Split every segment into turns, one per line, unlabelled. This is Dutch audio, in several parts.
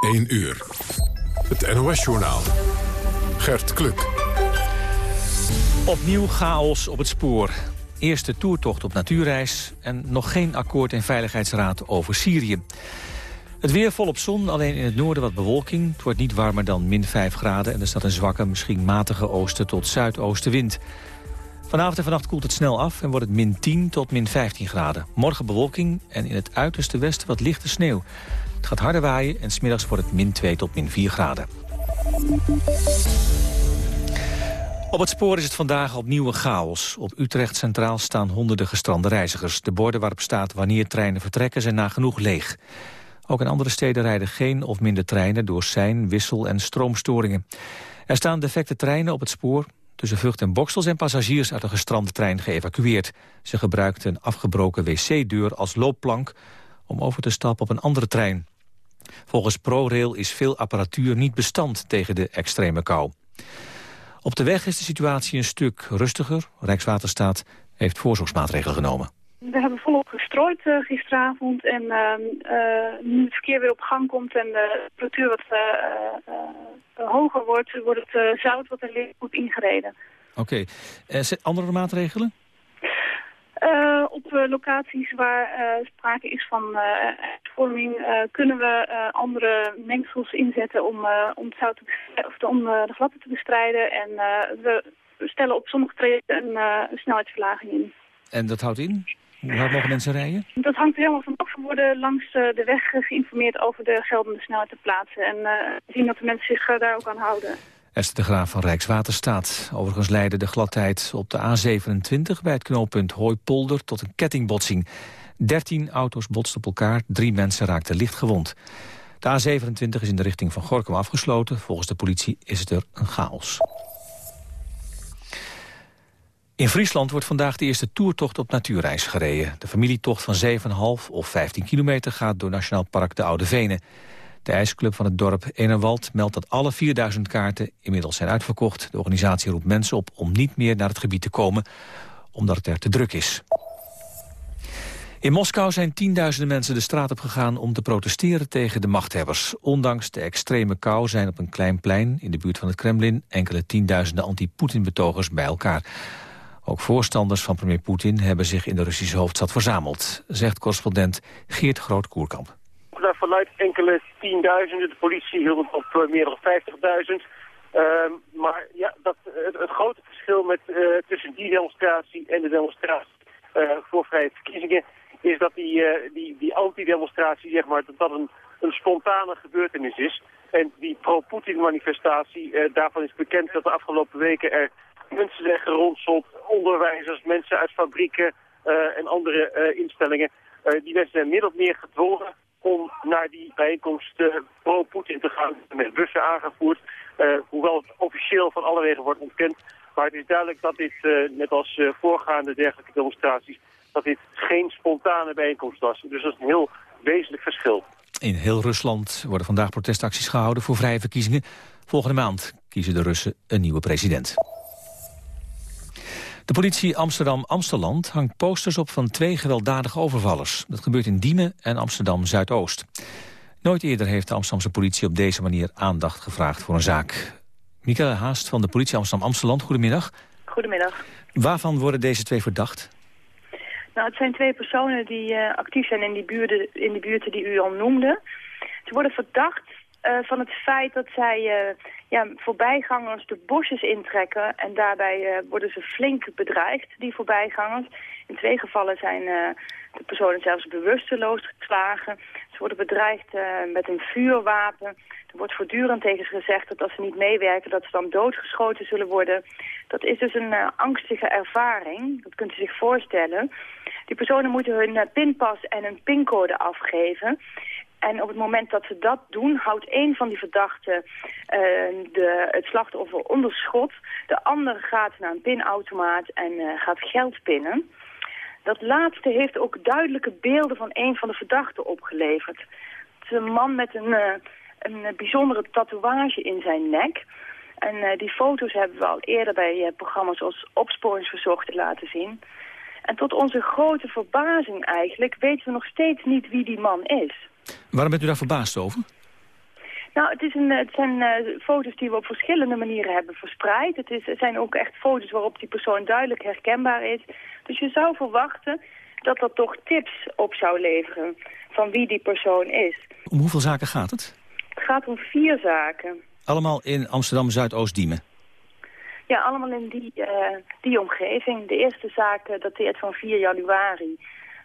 1 uur. Het NOS-journaal. Gert Kluk.
Opnieuw chaos op het spoor. Eerste toertocht op natuurreis en nog geen akkoord in Veiligheidsraad over Syrië. Het weer volop zon, alleen in het noorden wat bewolking. Het wordt niet warmer dan min 5 graden en er staat een zwakke, misschien matige oosten tot zuidoostenwind. Vanavond en vannacht koelt het snel af en wordt het min 10 tot min 15 graden. Morgen bewolking en in het uiterste westen wat lichte sneeuw. Het gaat harder waaien en smiddags wordt het min 2 tot min 4 graden. Op het spoor is het vandaag opnieuw een chaos. Op Utrecht Centraal staan honderden gestrande reizigers. De borden waarop staat wanneer treinen vertrekken zijn nagenoeg leeg. Ook in andere steden rijden geen of minder treinen door sein, wissel en stroomstoringen. Er staan defecte treinen op het spoor. Tussen Vught en Boksel zijn passagiers uit een gestrande trein geëvacueerd. Ze gebruikten een afgebroken wc-deur als loopplank om over te stappen op een andere trein. Volgens ProRail is veel apparatuur niet bestand tegen de extreme kou. Op de weg is de situatie een stuk rustiger. Rijkswaterstaat heeft voorzorgsmaatregelen genomen.
We hebben volop uh, gisteravond en uh, nu het verkeer weer op gang komt en de temperatuur wat uh, hoger wordt, wordt het zout wat er ligt goed ingereden.
Oké. Okay. andere maatregelen?
Uh, op uh, locaties waar uh, sprake is van uitvorming kunnen we andere mengsels inzetten om, om, het zout te of om de te bestrijden. En we stellen op sommige trajecten een snelheidsverlaging in.
En dat houdt in? Hoe hard mogen mensen rijden?
Dat hangt er helemaal vanaf. We worden langs de weg geïnformeerd over de geldende snelheid te plaatsen. En we zien dat de mensen zich daar ook aan houden.
Esther de Graaf van Rijkswaterstaat. Overigens leidde de gladheid op de A27 bij het knooppunt Hooipolder tot een kettingbotsing. 13 auto's botsten op elkaar, drie mensen raakten licht gewond. De A27 is in de richting van Gorkum afgesloten. Volgens de politie is het er een chaos. In Friesland wordt vandaag de eerste toertocht op natuurreis gereden. De familietocht van 7,5 of 15 kilometer gaat door Nationaal Park de Oude Venen. De ijsclub van het dorp Enerwald meldt dat alle 4000 kaarten inmiddels zijn uitverkocht. De organisatie roept mensen op om niet meer naar het gebied te komen, omdat het er te druk is. In Moskou zijn tienduizenden mensen de straat op gegaan om te protesteren tegen de machthebbers. Ondanks de extreme kou zijn op een klein plein in de buurt van het Kremlin enkele tienduizenden anti-Poetin-betogers bij elkaar. Ook voorstanders van premier Poetin hebben zich in de Russische hoofdstad verzameld, zegt correspondent Geert Groot-Koerkamp
vanuit enkele tienduizenden. De politie hield op eh, meer dan 50.000. Ehm, maar ja, dat, het, grote verschil met, uh, tussen die demonstratie en de demonstratie uh, voor vrije verkiezingen is dat die, die, die anti-demonstratie, zeg maar, dat dat een, een spontane gebeurtenis is. En die pro-Poetin-manifestatie, daarvan is bekend dat de afgelopen weken er mensen zijn geronseld, onderwijzers, mensen uit fabrieken en andere instellingen. die mensen zijn min meer gedwongen om naar die bijeenkomst pro-Poetin te gaan. Met bussen aangevoerd, hoewel het officieel van alle wegen wordt ontkend. Maar het is duidelijk dat dit, net als voorgaande dergelijke demonstraties, dat dit geen spontane bijeenkomst was. Dus dat is een heel wezenlijk verschil.
In heel Rusland worden vandaag protestacties gehouden voor vrije verkiezingen. Volgende maand kiezen de Russen een nieuwe president. De politie Amsterdam-Amsteland hangt posters op van twee gewelddadige overvallers. Dat gebeurt in Diemen en Amsterdam-Zuidoost. Nooit eerder heeft de Amsterdamse politie op deze manier aandacht gevraagd voor een zaak. Michael Haast van de politie Amsterdam-Amsteland, goedemiddag.
Goedemiddag.
Waarvan worden deze twee verdacht?
Nou, het zijn twee personen die uh, actief zijn in die, buurten, in die buurten die u al noemde. Ze worden verdacht uh, van het feit dat zij uh, ja, voorbijgangers de bosjes intrekken. En daarbij uh, worden ze flink bedreigd, die voorbijgangers. In twee gevallen zijn de personen zelfs bewusteloos geslagen. Ze worden bedreigd met een vuurwapen. Er wordt voortdurend tegen ze gezegd dat als ze niet meewerken... dat ze dan doodgeschoten zullen worden. Dat is dus een angstige ervaring. Dat kunt u zich voorstellen. Die personen moeten hun pinpas en een pincode afgeven. En op het moment dat ze dat doen, houdt een van die verdachten uh, de, het slachtoffer onder schot. De andere gaat naar een pinautomaat en uh, gaat geld pinnen. Dat laatste heeft ook duidelijke beelden van een van de verdachten opgeleverd. Het is een man met een, uh, een bijzondere tatoeage in zijn nek. En die foto's hebben we al eerder bij programma's als Opsporingsverzochten laten zien. En tot onze grote verbazing eigenlijk weten we nog steeds niet wie die man is.
Waarom bent u daar verbaasd over?
Nou, het, is een, het zijn uh, foto's die we op verschillende manieren hebben verspreid. Het, is, het zijn ook echt foto's waarop die persoon duidelijk herkenbaar is. Dus je zou verwachten dat dat toch tips op zou leveren van wie die persoon is.
Om hoeveel zaken gaat het?
Het gaat om vier zaken.
Allemaal in Amsterdam-Zuidoost-Diemen?
Ja, allemaal in die, uh, die omgeving. De eerste zaak dateert van 4 januari.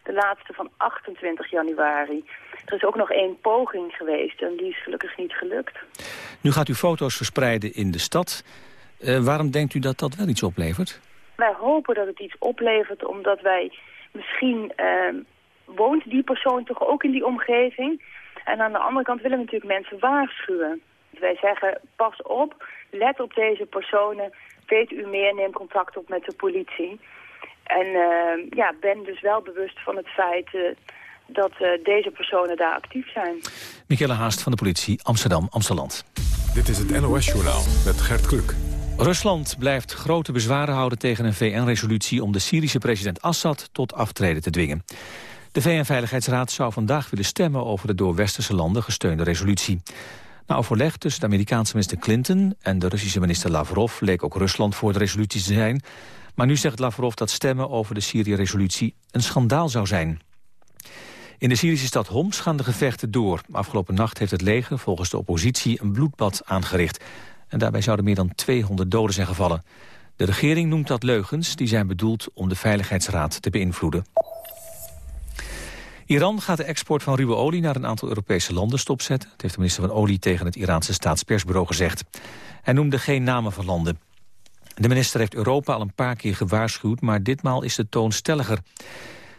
De laatste van 28 januari. Er is ook nog één poging geweest en die is gelukkig niet gelukt.
Nu gaat u foto's verspreiden in de stad. Uh, waarom denkt u dat dat wel iets oplevert?
Wij hopen dat het iets oplevert omdat wij misschien... Uh, woont die persoon toch ook in die omgeving. En aan de andere kant willen we natuurlijk mensen waarschuwen. Wij zeggen, pas op, let op deze personen, weet u meer, neem contact op met de politie. En uh, ja, ben dus wel bewust van het feit uh, dat uh, deze personen daar actief zijn.
Michele Haast van de politie Amsterdam-Amsterdam.
Dit is het NOS-journaal met Gert Kluk.
Rusland blijft grote bezwaren houden tegen een VN-resolutie... om de Syrische president Assad tot aftreden te dwingen. De VN-veiligheidsraad zou vandaag willen stemmen... over de door westerse landen gesteunde resolutie. Na overleg tussen de Amerikaanse minister Clinton... en de Russische minister Lavrov leek ook Rusland voor de resolutie te zijn... Maar nu zegt Lavrov dat stemmen over de Syrië-resolutie een schandaal zou zijn. In de Syrische stad Homs gaan de gevechten door. Afgelopen nacht heeft het leger volgens de oppositie een bloedbad aangericht. En daarbij zouden meer dan 200 doden zijn gevallen. De regering noemt dat leugens die zijn bedoeld om de Veiligheidsraad te beïnvloeden. Iran gaat de export van ruwe olie naar een aantal Europese landen stopzetten. Het heeft de minister van Olie tegen het Iraanse staatspersbureau gezegd. Hij noemde geen namen van landen. De minister heeft Europa al een paar keer gewaarschuwd, maar ditmaal is de toon stelliger.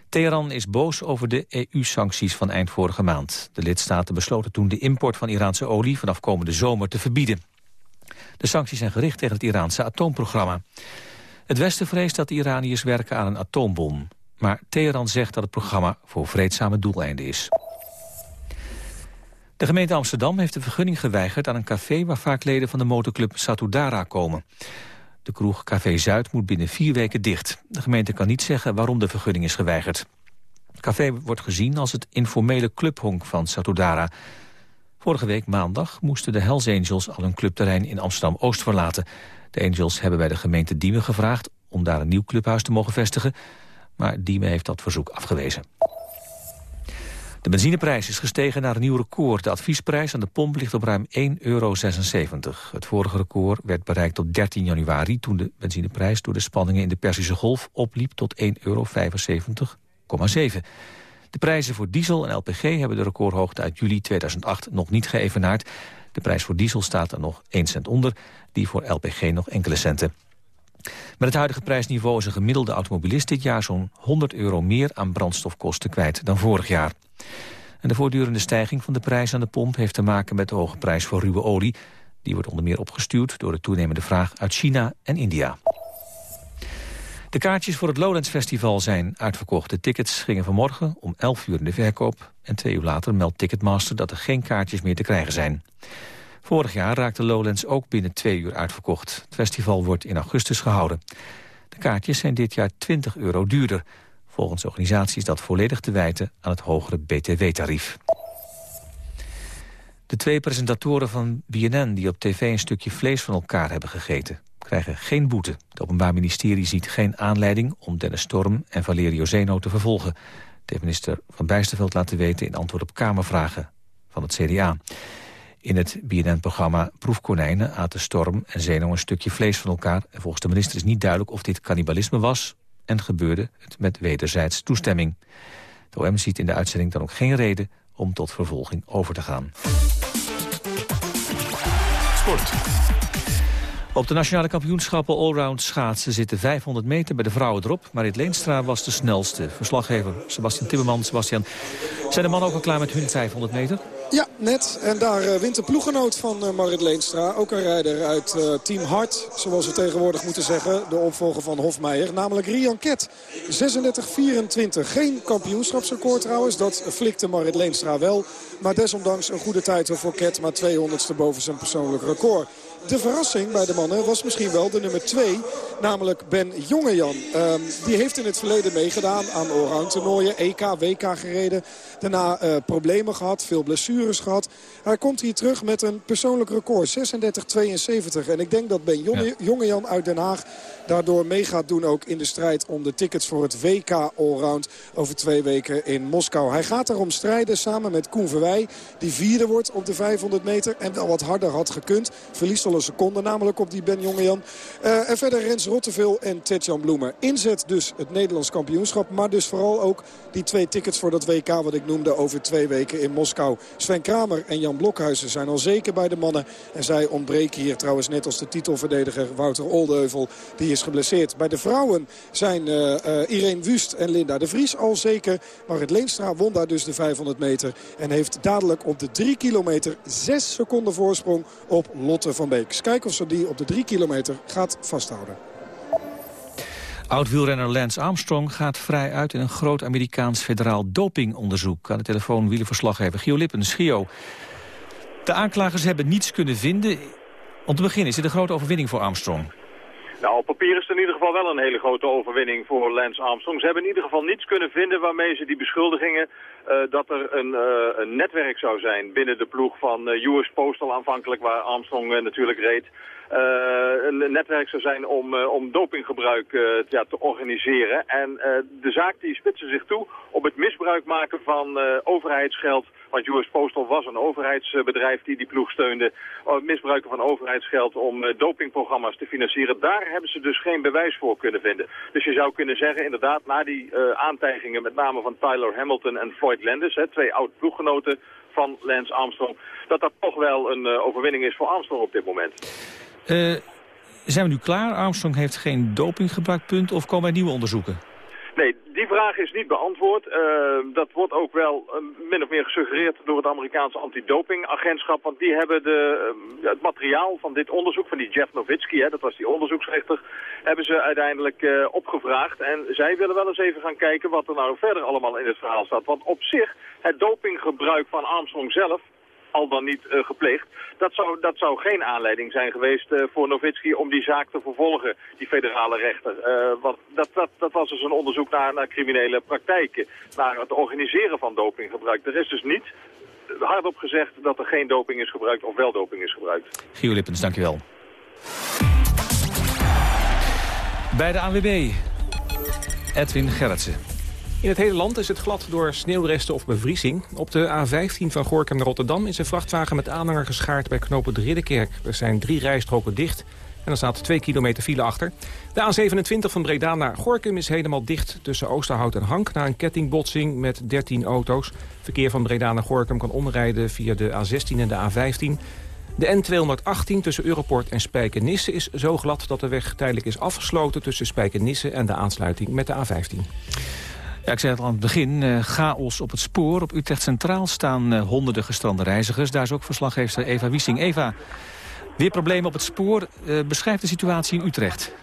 Teheran is boos over de EU-sancties van eind vorige maand. De lidstaten besloten toen de import van Iraanse olie vanaf komende zomer te verbieden. De sancties zijn gericht tegen het Iraanse atoomprogramma. Het Westen vreest dat de Iraniërs werken aan een atoombom. Maar Teheran zegt dat het programma voor vreedzame doeleinden is. De gemeente Amsterdam heeft de vergunning geweigerd aan een café... waar vaak leden van de motorclub Satudara komen. De kroeg Café Zuid moet binnen vier weken dicht. De gemeente kan niet zeggen waarom de vergunning is geweigerd. Het café wordt gezien als het informele clubhonk van Satudara. Vorige week maandag moesten de Hells Angels al een clubterrein in Amsterdam-Oost verlaten. De Angels hebben bij de gemeente Diemen gevraagd om daar een nieuw clubhuis te mogen vestigen. Maar Diemen heeft dat verzoek afgewezen. De benzineprijs is gestegen naar een nieuw record. De adviesprijs aan de pomp ligt op ruim 1,76 euro. Het vorige record werd bereikt op 13 januari... toen de benzineprijs door de spanningen in de Persische Golf opliep tot 1,75,7 euro. De prijzen voor diesel en LPG hebben de recordhoogte uit juli 2008 nog niet geëvenaard. De prijs voor diesel staat er nog 1 cent onder, die voor LPG nog enkele centen. Met het huidige prijsniveau is een gemiddelde automobilist dit jaar zo'n 100 euro meer aan brandstofkosten kwijt dan vorig jaar. En de voortdurende stijging van de prijs aan de pomp heeft te maken met de hoge prijs voor ruwe olie. Die wordt onder meer opgestuurd door de toenemende vraag uit China en India. De kaartjes voor het Lowlands Festival zijn uitverkocht. De tickets gingen vanmorgen om 11 uur in de verkoop. En twee uur later meldt Ticketmaster dat er geen kaartjes meer te krijgen zijn. Vorig jaar raakte Lowlands ook binnen twee uur uitverkocht. Het festival wordt in augustus gehouden. De kaartjes zijn dit jaar 20 euro duurder. Volgens de organisatie is dat volledig te wijten aan het hogere btw-tarief. De twee presentatoren van BNN die op tv een stukje vlees van elkaar hebben gegeten... krijgen geen boete. Het Openbaar Ministerie ziet geen aanleiding om Dennis Storm en Valerio Zeno te vervolgen. De heeft minister Van Bijsterveld laten weten in antwoord op Kamervragen van het CDA. In het BNN-programma Proefkonijnen aten Storm en Zeno een stukje vlees van elkaar. En volgens de minister is niet duidelijk of dit cannibalisme was... en gebeurde het met wederzijds toestemming. De OM ziet in de uitzending dan ook geen reden om tot vervolging over te gaan.
Sport.
Op de nationale kampioenschappen allround schaatsen zitten 500 meter bij de vrouwen erop. Marit Leenstra was de snelste. Verslaggever Sebastian Timmerman. Sebastian, zijn de mannen ook al klaar met hun 500 meter?
Ja, net. En daar uh, wint de ploegenoot van uh, Marit Leenstra. Ook een rijder uit uh, Team Hart, zoals we tegenwoordig moeten zeggen. De opvolger van Hofmeijer, namelijk Rian Ket. 36-24. Geen kampioenschapsrecord trouwens. Dat flikte Marit Leenstra wel. Maar desondanks een goede tijd voor Ket. Maar 200ste boven zijn persoonlijk record. De verrassing bij de mannen was misschien wel de nummer 2. Namelijk Ben Jongejan. Um, die heeft in het verleden meegedaan aan allround toernooien. EK, WK gereden. Daarna uh, problemen gehad, veel blessures gehad. Hij komt hier terug met een persoonlijk record. 36-72. En ik denk dat Ben Jonge, Jongejan uit Den Haag daardoor mee gaat doen ook in de strijd om de tickets voor het WK Allround over twee weken in Moskou. Hij gaat daarom strijden samen met Koen Verwij, die vierde wordt op de 500 meter en wel wat harder had gekund. Verliest al een seconde namelijk op die Ben Jongejan. Uh, en verder Rens Rotteveel en Tetjan Bloemer. Inzet dus het Nederlands kampioenschap, maar dus vooral ook die twee tickets voor dat WK wat ik noemde over twee weken in Moskou. Sven Kramer en Jan Blokhuizen zijn al zeker bij de mannen. En zij ontbreken hier trouwens net als de titelverdediger Wouter Oldeheuvel. Die is geblesseerd. Bij de vrouwen zijn uh, uh, Irene Wust en Linda de Vries al zeker. Marit Leenstra won daar dus de 500 meter. En heeft dadelijk op de 3 kilometer 6 seconden voorsprong op Lotte van Beek. Kijken of ze die op de 3 kilometer gaat vasthouden.
Oud-wielrenner Lance Armstrong gaat vrij uit in een groot Amerikaans federaal dopingonderzoek. Aan de telefoon wielenverslaggever Gio Lippens. Gio, de aanklagers hebben niets kunnen vinden. Om te beginnen is dit een grote overwinning voor Armstrong.
Nou, op papier is het in ieder geval wel een hele grote overwinning voor Lance Armstrong. Ze hebben in ieder geval niets kunnen vinden waarmee ze die beschuldigingen dat er een, uh, een, netwerk zou zijn binnen de ploeg van US Postal aanvankelijk, waar Armstrong natuurlijk reed. een netwerk zou zijn om, om dopinggebruik ja, te organiseren. En de zaak die spitste zich toe op het misbruik maken van overheidsgeld want US Postal was een overheidsbedrijf die die ploeg steunde. Oh, misbruiken van overheidsgeld om uh, dopingprogramma's te financieren. Daar hebben ze dus geen bewijs voor kunnen vinden. Dus je zou kunnen zeggen, inderdaad, na die uh, aantijgingen met name van Tyler Hamilton en Floyd Landis, hè, twee oud-ploeggenoten van Lance Armstrong, dat dat toch wel een overwinning is voor Armstrong op dit moment.
zijn we nu klaar? Armstrong heeft geen dopinggebruikpunt of komen er nieuwe onderzoeken?
Nee, die vraag is niet beantwoord. Uh, dat wordt ook wel uh, min of meer gesuggereerd door het Amerikaanse antidopingagentschap. Want die hebben de, uh, het materiaal van dit onderzoek, van die Jeff Nowitzki, hè, dat was die onderzoeksrechter, hebben ze uiteindelijk opgevraagd. En zij willen wel eens even gaan kijken wat er nou verder allemaal in het verhaal staat. Want op zich, het dopinggebruik van Armstrong zelf al dan niet uh, gepleegd. Dat zou, dat zou geen aanleiding zijn geweest uh, voor Novitski om die zaak te vervolgen, die federale rechter. Uh, want dat, dat, dat was dus een onderzoek naar, naar criminele praktijken, naar het organiseren van dopinggebruik. Er is dus niet hardop gezegd dat er geen doping is gebruikt of wel doping is gebruikt.
Gio Lippens, dankjewel. Bij de ANWB, Edwin Gerritsen.
In het hele land is het glad door sneeuwresten of bevriezing. Op de A15 van Gorkum naar Rotterdam is een vrachtwagen met aanhanger geschaard bij knopen de Ridderkerk. Er zijn drie rijstroken dicht en er staat twee kilometer file achter. De A27 van Breda naar Gorkum is helemaal dicht tussen Oosterhout en Hank... na een kettingbotsing met 13 auto's. Verkeer van Breda naar Gorkum kan omrijden via de A16 en de A15... De N218 tussen Europort en Spijkenisse is zo glad dat de weg tijdelijk is afgesloten... tussen Spijkenisse en de aansluiting met de A15.
Ja, ik zei het al aan het begin, uh, chaos op het spoor. Op Utrecht Centraal staan uh, honderden gestrande reizigers. Daar is ook verslaggever Eva Wiesing. Eva, weer problemen op het spoor. Uh, beschrijf de situatie in Utrecht.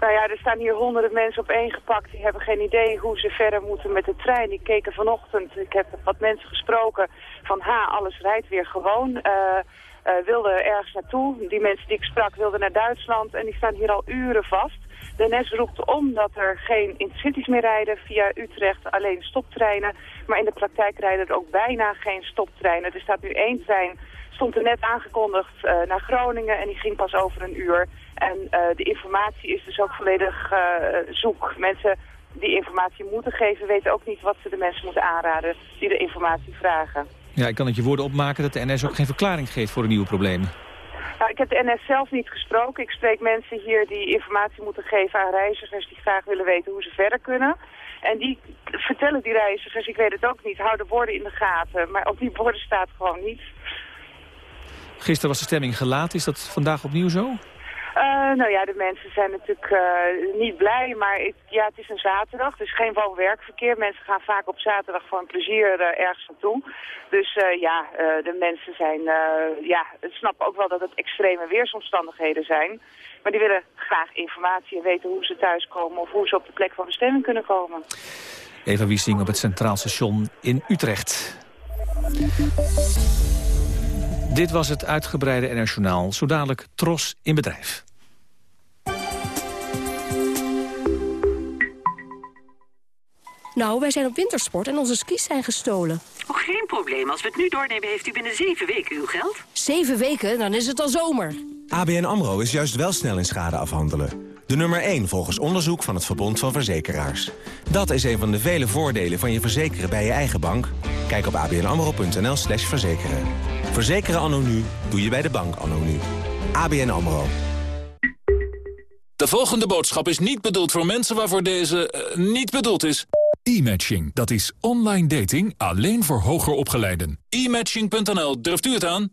Nou ja, er staan hier honderden mensen op één gepakt. Die hebben geen idee hoe ze verder moeten met de trein. Die keken vanochtend, ik heb wat mensen gesproken, van ha, alles rijdt weer gewoon. Uh, wilden ergens naartoe. Die mensen die ik sprak wilden naar Duitsland en die staan hier al uren vast. De NS roept om dat er geen intercities meer rijden via Utrecht, alleen stoptreinen. Maar in de praktijk rijden er ook bijna geen stoptreinen. Er staat nu één trein, stond er net aangekondigd uh, naar Groningen en die ging pas over een uur. En uh, de informatie is dus ook volledig uh, zoek. Mensen die informatie moeten geven weten ook niet wat ze de mensen moeten aanraden die de informatie vragen.
Ja, ik kan het je woorden opmaken dat de NS ook geen verklaring geeft voor de nieuwe problemen.
Nou, ik heb de NS zelf niet gesproken. Ik spreek mensen hier die informatie moeten geven aan reizigers die graag willen weten hoe ze verder kunnen. En die vertellen die reizigers, ik weet het ook niet, hou de woorden in de gaten. Maar op die borden staat gewoon niets.
Gisteren was de stemming gelaten. Is dat vandaag opnieuw zo?
Uh, nou ja, de mensen zijn natuurlijk uh, niet blij, maar het, ja, het is een zaterdag, dus geen woon-werkverkeer. Mensen gaan vaak op zaterdag voor een plezier uh, ergens naartoe. Dus ja, de mensen zijn, ja, snappen ook wel dat het extreme weersomstandigheden zijn. Maar die willen graag informatie en weten hoe ze thuiskomen of hoe ze op de plek van bestemming kunnen komen.
Eva Wiesing op het Centraal Station in Utrecht. Dit was het uitgebreide Journaal. Zo dadelijk Tros in bedrijf.
Nou, wij zijn op wintersport en onze skis zijn gestolen.
Oh, geen probleem. Als we het nu doornemen, heeft u binnen zeven weken uw geld.
Zeven weken? Dan is het al zomer.
ABN AMRO is juist wel snel in schade afhandelen. De nummer 1 volgens onderzoek van het Verbond van Verzekeraars. Dat is een van de vele voordelen van je verzekeren bij je eigen bank. Kijk op abnamro.nl slash verzekeren. Verzekeren anno nu doe je bij de bank anno nu. ABN AMRO.
De volgende boodschap is niet bedoeld voor mensen waarvoor deze uh, niet bedoeld is.
E-matching, dat is online dating alleen voor hoger opgeleiden.
E-matching.nl, durft u het aan?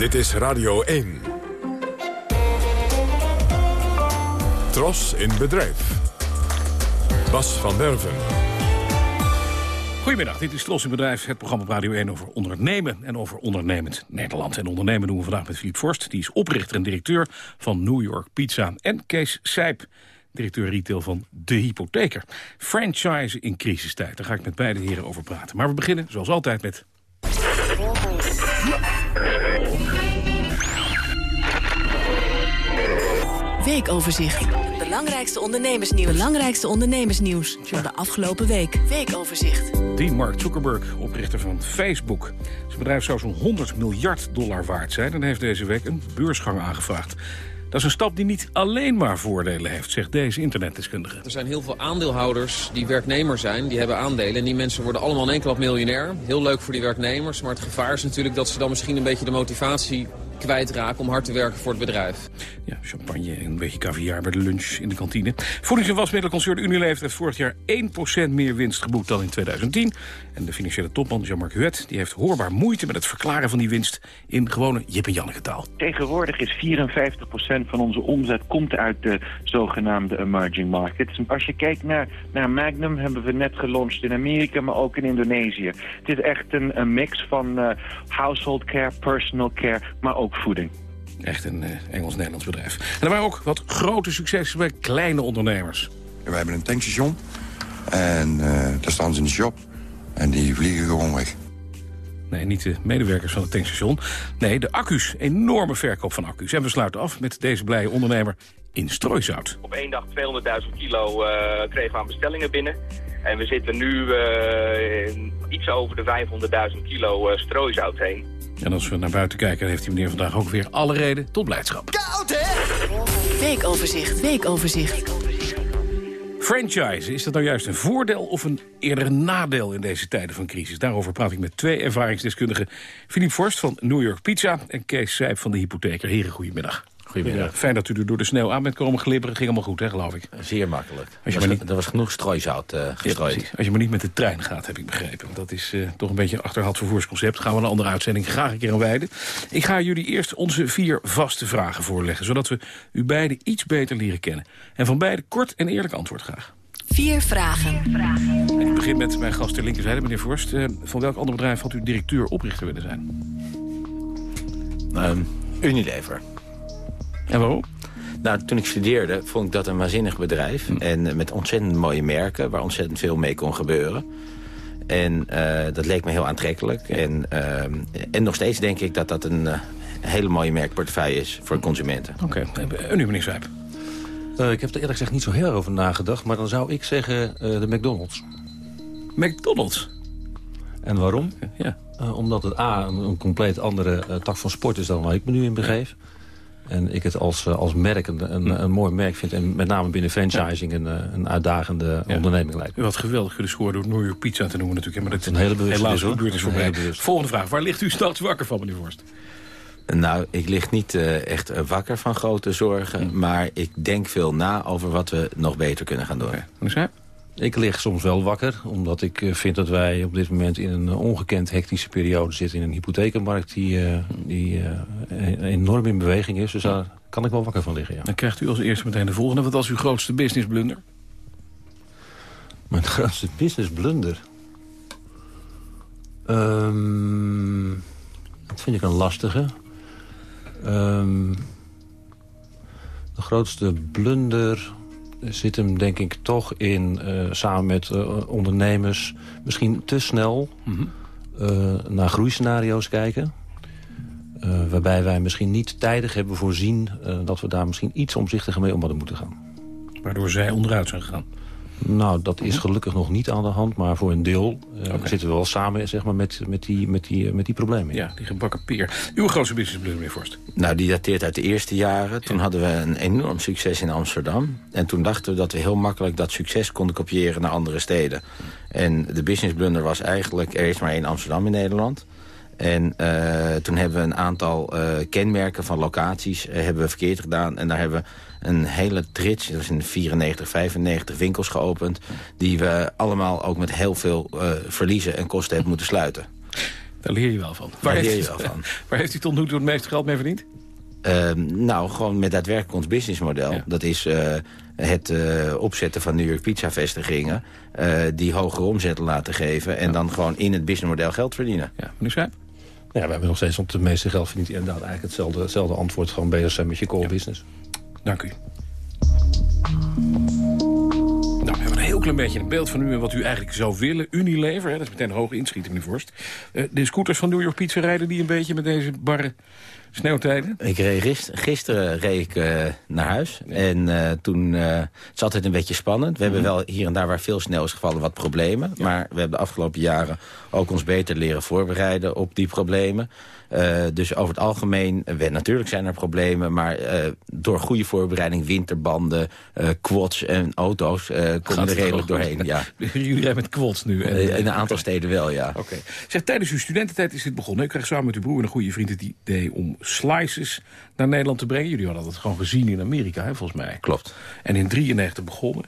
Dit is Radio 1. Tros in bedrijf. Bas van Derven.
Goedemiddag, dit is Tros in Bedrijf, het programma op Radio 1 over ondernemen en over ondernemend Nederland. En ondernemen doen we vandaag met Philippe Forst, die is oprichter en directeur van New York Pizza. En Kees Sijp, directeur retail van De Hypotheker. Franchise in crisistijd, daar ga ik met beide heren over praten. Maar we beginnen, zoals altijd, met...
Weekoverzicht. Belangrijkste ondernemersnieuws. Belangrijkste ondernemersnieuws van de afgelopen week. Weekoverzicht.
Die Mark Zuckerberg, oprichter van Facebook. Zijn bedrijf zou zo'n 100 miljard dollar waard zijn... en heeft deze week een beursgang aangevraagd. Dat is een stap die niet alleen maar voordelen heeft, zegt deze internetdeskundige.
Er zijn heel veel aandeelhouders die werknemer zijn, die hebben aandelen. En die mensen worden allemaal in één klap miljonair. Heel leuk voor die werknemers, maar het gevaar is natuurlijk dat ze dan misschien een beetje de motivatie kwijtraken om hard te werken voor het bedrijf.
Ja, champagne en een beetje caviar bij de lunch in de kantine. Voedings- en wasmiddelconcern Unilever heeft vorig jaar 1% meer winst geboekt dan in 2010. En de financiële topman Jean-Marc Huet die heeft hoorbaar moeite met het verklaren van die winst in gewone Jip en Janneke taal.
Tegenwoordig is 54% van onze omzet komt uit de zogenaamde emerging markets. Als je kijkt naar, naar Magnum hebben we net gelaunched in Amerika, maar ook in Indonesië. Het is echt een, een mix van uh, household care, personal care, maar ook voeding.
Echt een uh, Engels-Nederlands bedrijf. En er waren ook wat grote successen bij kleine ondernemers.
We hebben een tankstation en uh, daar staan ze in de shop en die vliegen gewoon weg.
Nee, niet de medewerkers van het tankstation. Nee, de accu's. Enorme verkoop van accu's. En we sluiten af met deze blije ondernemer in Strooizout.
Op één dag 200.000 kilo uh, kregen we aan bestellingen binnen. En we zitten nu uh, iets over de 500.000 kilo uh, strooizout heen.
En als we naar buiten kijken, heeft die meneer vandaag ook weer alle reden tot blijdschap.
Koud, hè? Weekoverzicht, weekoverzicht.
Franchise, is dat nou juist een voordeel of een eerder een nadeel in deze tijden van crisis? Daarover praat ik met twee ervaringsdeskundigen. Philippe Forst van New York Pizza en Kees Sijp van de Hypotheker. Heren, goedemiddag.
Goedemiddag.
Fijn dat u er door de sneeuw aan bent komen glibberen. Ging allemaal goed, hè, geloof ik.
Zeer makkelijk.
Als je
er,
maar
was,
niet...
er was genoeg strooizout uh, gestrooid.
Ja, Als je maar niet met de trein gaat, heb ik begrepen. Want dat is uh, toch een beetje een achterhaald vervoersconcept. Gaan we een andere uitzending graag een keer aan wijden. Ik ga jullie eerst onze vier vaste vragen voorleggen. Zodat we u beiden iets beter leren kennen. En van beide kort en eerlijk antwoord graag.
Vier vragen.
En ik begin met mijn gast ter linkerzijde, meneer Vorst. Uh, van welk ander bedrijf had u directeur oprichter willen zijn?
Um, Unilever.
En waarom?
Nou, toen ik studeerde vond ik dat een waanzinnig bedrijf. Hm. En uh, met ontzettend mooie merken, waar ontzettend veel mee kon gebeuren. En uh, dat leek me heel aantrekkelijk. En, uh, en nog steeds denk ik dat dat een hele mooie merkportefeuille is voor consumenten.
Oké, okay. en nu meneer Swijp?
Uh, ik heb er eerlijk gezegd niet zo heel over nagedacht. Maar dan zou ik zeggen uh, de McDonald's.
McDonald's?
En waarom?
Ja.
Uh, omdat het A, een, een compleet andere tak van sport is dan waar ik me nu in begeef. Ja. En ik het als, als merk een, een, een, mooi merk vind. En met name binnen franchising een, een uitdagende ja. onderneming lijkt.
U had geweldig kunnen scoren door New York Pizza te noemen natuurlijk. Maar dat
een hele bewuste
helaas
hoor.
gebeurd is voorbij. Volgende vraag. Waar ligt u straks wakker van, meneer Vorst?
Nou, ik lig niet uh, echt wakker van grote zorgen. Mm. Maar ik denk veel na over wat we nog beter kunnen gaan doen.
Okay.
Ik lig soms wel wakker, omdat ik uh, vind dat wij op dit moment in een uh, ongekend hectische periode zitten. In een hypothekenmarkt die, die enorm in beweging is. Dus daar kan ik wel wakker van liggen, ja.
Dan krijgt u als eerste meteen de volgende. Wat was uw grootste business blunder?
Mijn grootste business blunder? Ehm, dat vind ik een lastige. Ehm, de grootste blunder zit hem denk ik toch in, eh, samen met eh, ondernemers... misschien te snel eh, naar groeiscenario's kijken. Waarbij wij misschien niet tijdig hebben voorzien... dat we daar misschien iets omzichtiger mee om hadden moeten gaan.
Waardoor zij onderuit zijn gegaan.
Nou, dat is gelukkig nog niet aan de hand. Maar voor een deel eh, zitten we wel samen zeg maar, met, met, die, met, die, met die problemen.
Ja, die gebakken peer. Uw grootste business blunder, meneer Vorst?
Nou, die dateert uit de eerste jaren. Toen hadden we een enorm succes in Amsterdam. En toen dachten we dat we heel makkelijk dat succes konden kopiëren naar andere steden. En de business blunder was eigenlijk... er is maar één Amsterdam in Nederland. En eh, toen hebben we een aantal eh, kenmerken van locaties eh, hebben we verkeerd gedaan. En daar hebben we een hele trits, dat is in 94, 95 winkels geopend... die we allemaal ook met heel veel eh, verliezen en kosten hebben moeten sluiten.
Daar leer je wel van.
Daar leer je wel van.
waar heeft u tot nu toe het meeste geld mee verdiend?
Ehm, nou, gewoon met daadwerkelijk ons businessmodel. Dat is eh, het eh, opzetten van New York Pizza vestigingen... eh, die hogere omzet laten geven... en dan gewoon in het businessmodel geld verdienen.
Ja, meneer Schrijp?
Ja, we hebben nog steeds op het meeste geld verdiend. Inderdaad, eigenlijk hetzelfde, hetzelfde antwoord. Gewoon bezig zijn met je core business.
Dank u. Nou, we hebben een heel klein beetje een beeld van u en wat u eigenlijk zou willen. Unilever, hè, dat is meteen een hoge inschieten, meneer Vorst. Eh, de scooters van New York Pizza rijden die een beetje met deze barre sneeuwtijden?
Ik reed gist- gisteren reed ik eh, naar huis. En eh, toen... eh, het is altijd een beetje spannend. We hebben wel hier en daar waar veel sneeuw is gevallen wat problemen. Maar we hebben de afgelopen jaren ook ons beter leren voorbereiden op die problemen. Eh, dus over het algemeen, eh, we, natuurlijk zijn er problemen... maar eh, door goede voorbereiding, winterbanden, eh, quads en auto's... komen
Gaat
er redelijk doorheen.
goed?
Ja.
Jullie rijden met quads nu. En,
in een aantal steden wel, ja.
Oké. Zeg, tijdens uw studententijd is dit begonnen. Ik kreeg samen met uw broer en een goede vriend het idee om slices naar Nederland te brengen. Jullie hadden dat gewoon gezien in Amerika, hè, volgens mij.
Klopt.
En in 93 begonnen.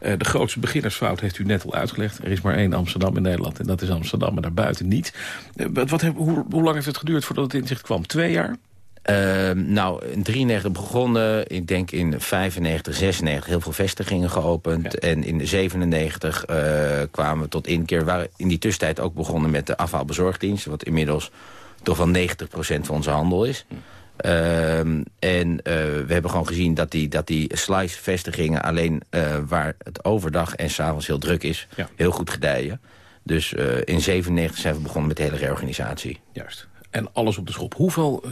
Eh, de grootste beginnersfout heeft u net al uitgelegd. Er is maar één Amsterdam in Nederland en dat is Amsterdam, maar daarbuiten niet. Eh, wat, heb- hoe, hoe lang heeft het geduurd voordat het inzicht kwam? Twee jaar?
Ehm, nou, in 93 begonnen. Ik denk in 95, 96 heel veel vestigingen geopend. En in 97 eh, kwamen we tot inkeer. We waren in die tussentijd ook begonnen met de afhaalbezorgdienst. Wat inmiddels toch wel 90% van onze handel is. Ehm, en eh, we hebben gewoon gezien dat die, dat die slice-vestigingen... alleen eh, waar het overdag en s'avonds heel druk is, heel goed gedijen. Dus eh, in 97 zijn we begonnen met de hele reorganisatie.
Juist. En alles op de schop. Hoeveel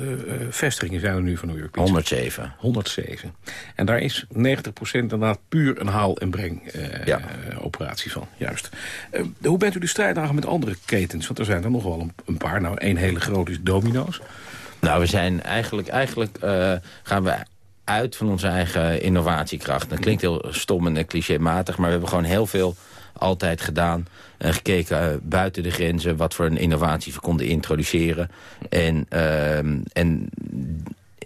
vestigingen zijn er nu van New York Pizza?
107.
107. En daar is 90% inderdaad puur een haal- en breng-operatie van. Juist. Hoe bent u de strijd aangegaan met andere ketens? Want er zijn er nog wel een, een paar. Nou, één hele grote is Domino's.
Nou, we zijn eigenlijk, eigenlijk eh, gaan we uit van onze eigen innovatiekracht. Dat klinkt heel stom en clichématig, maar we hebben gewoon heel veel altijd gedaan. En gekeken eh, buiten de grenzen wat voor een innovatie we konden introduceren. En, ehm, en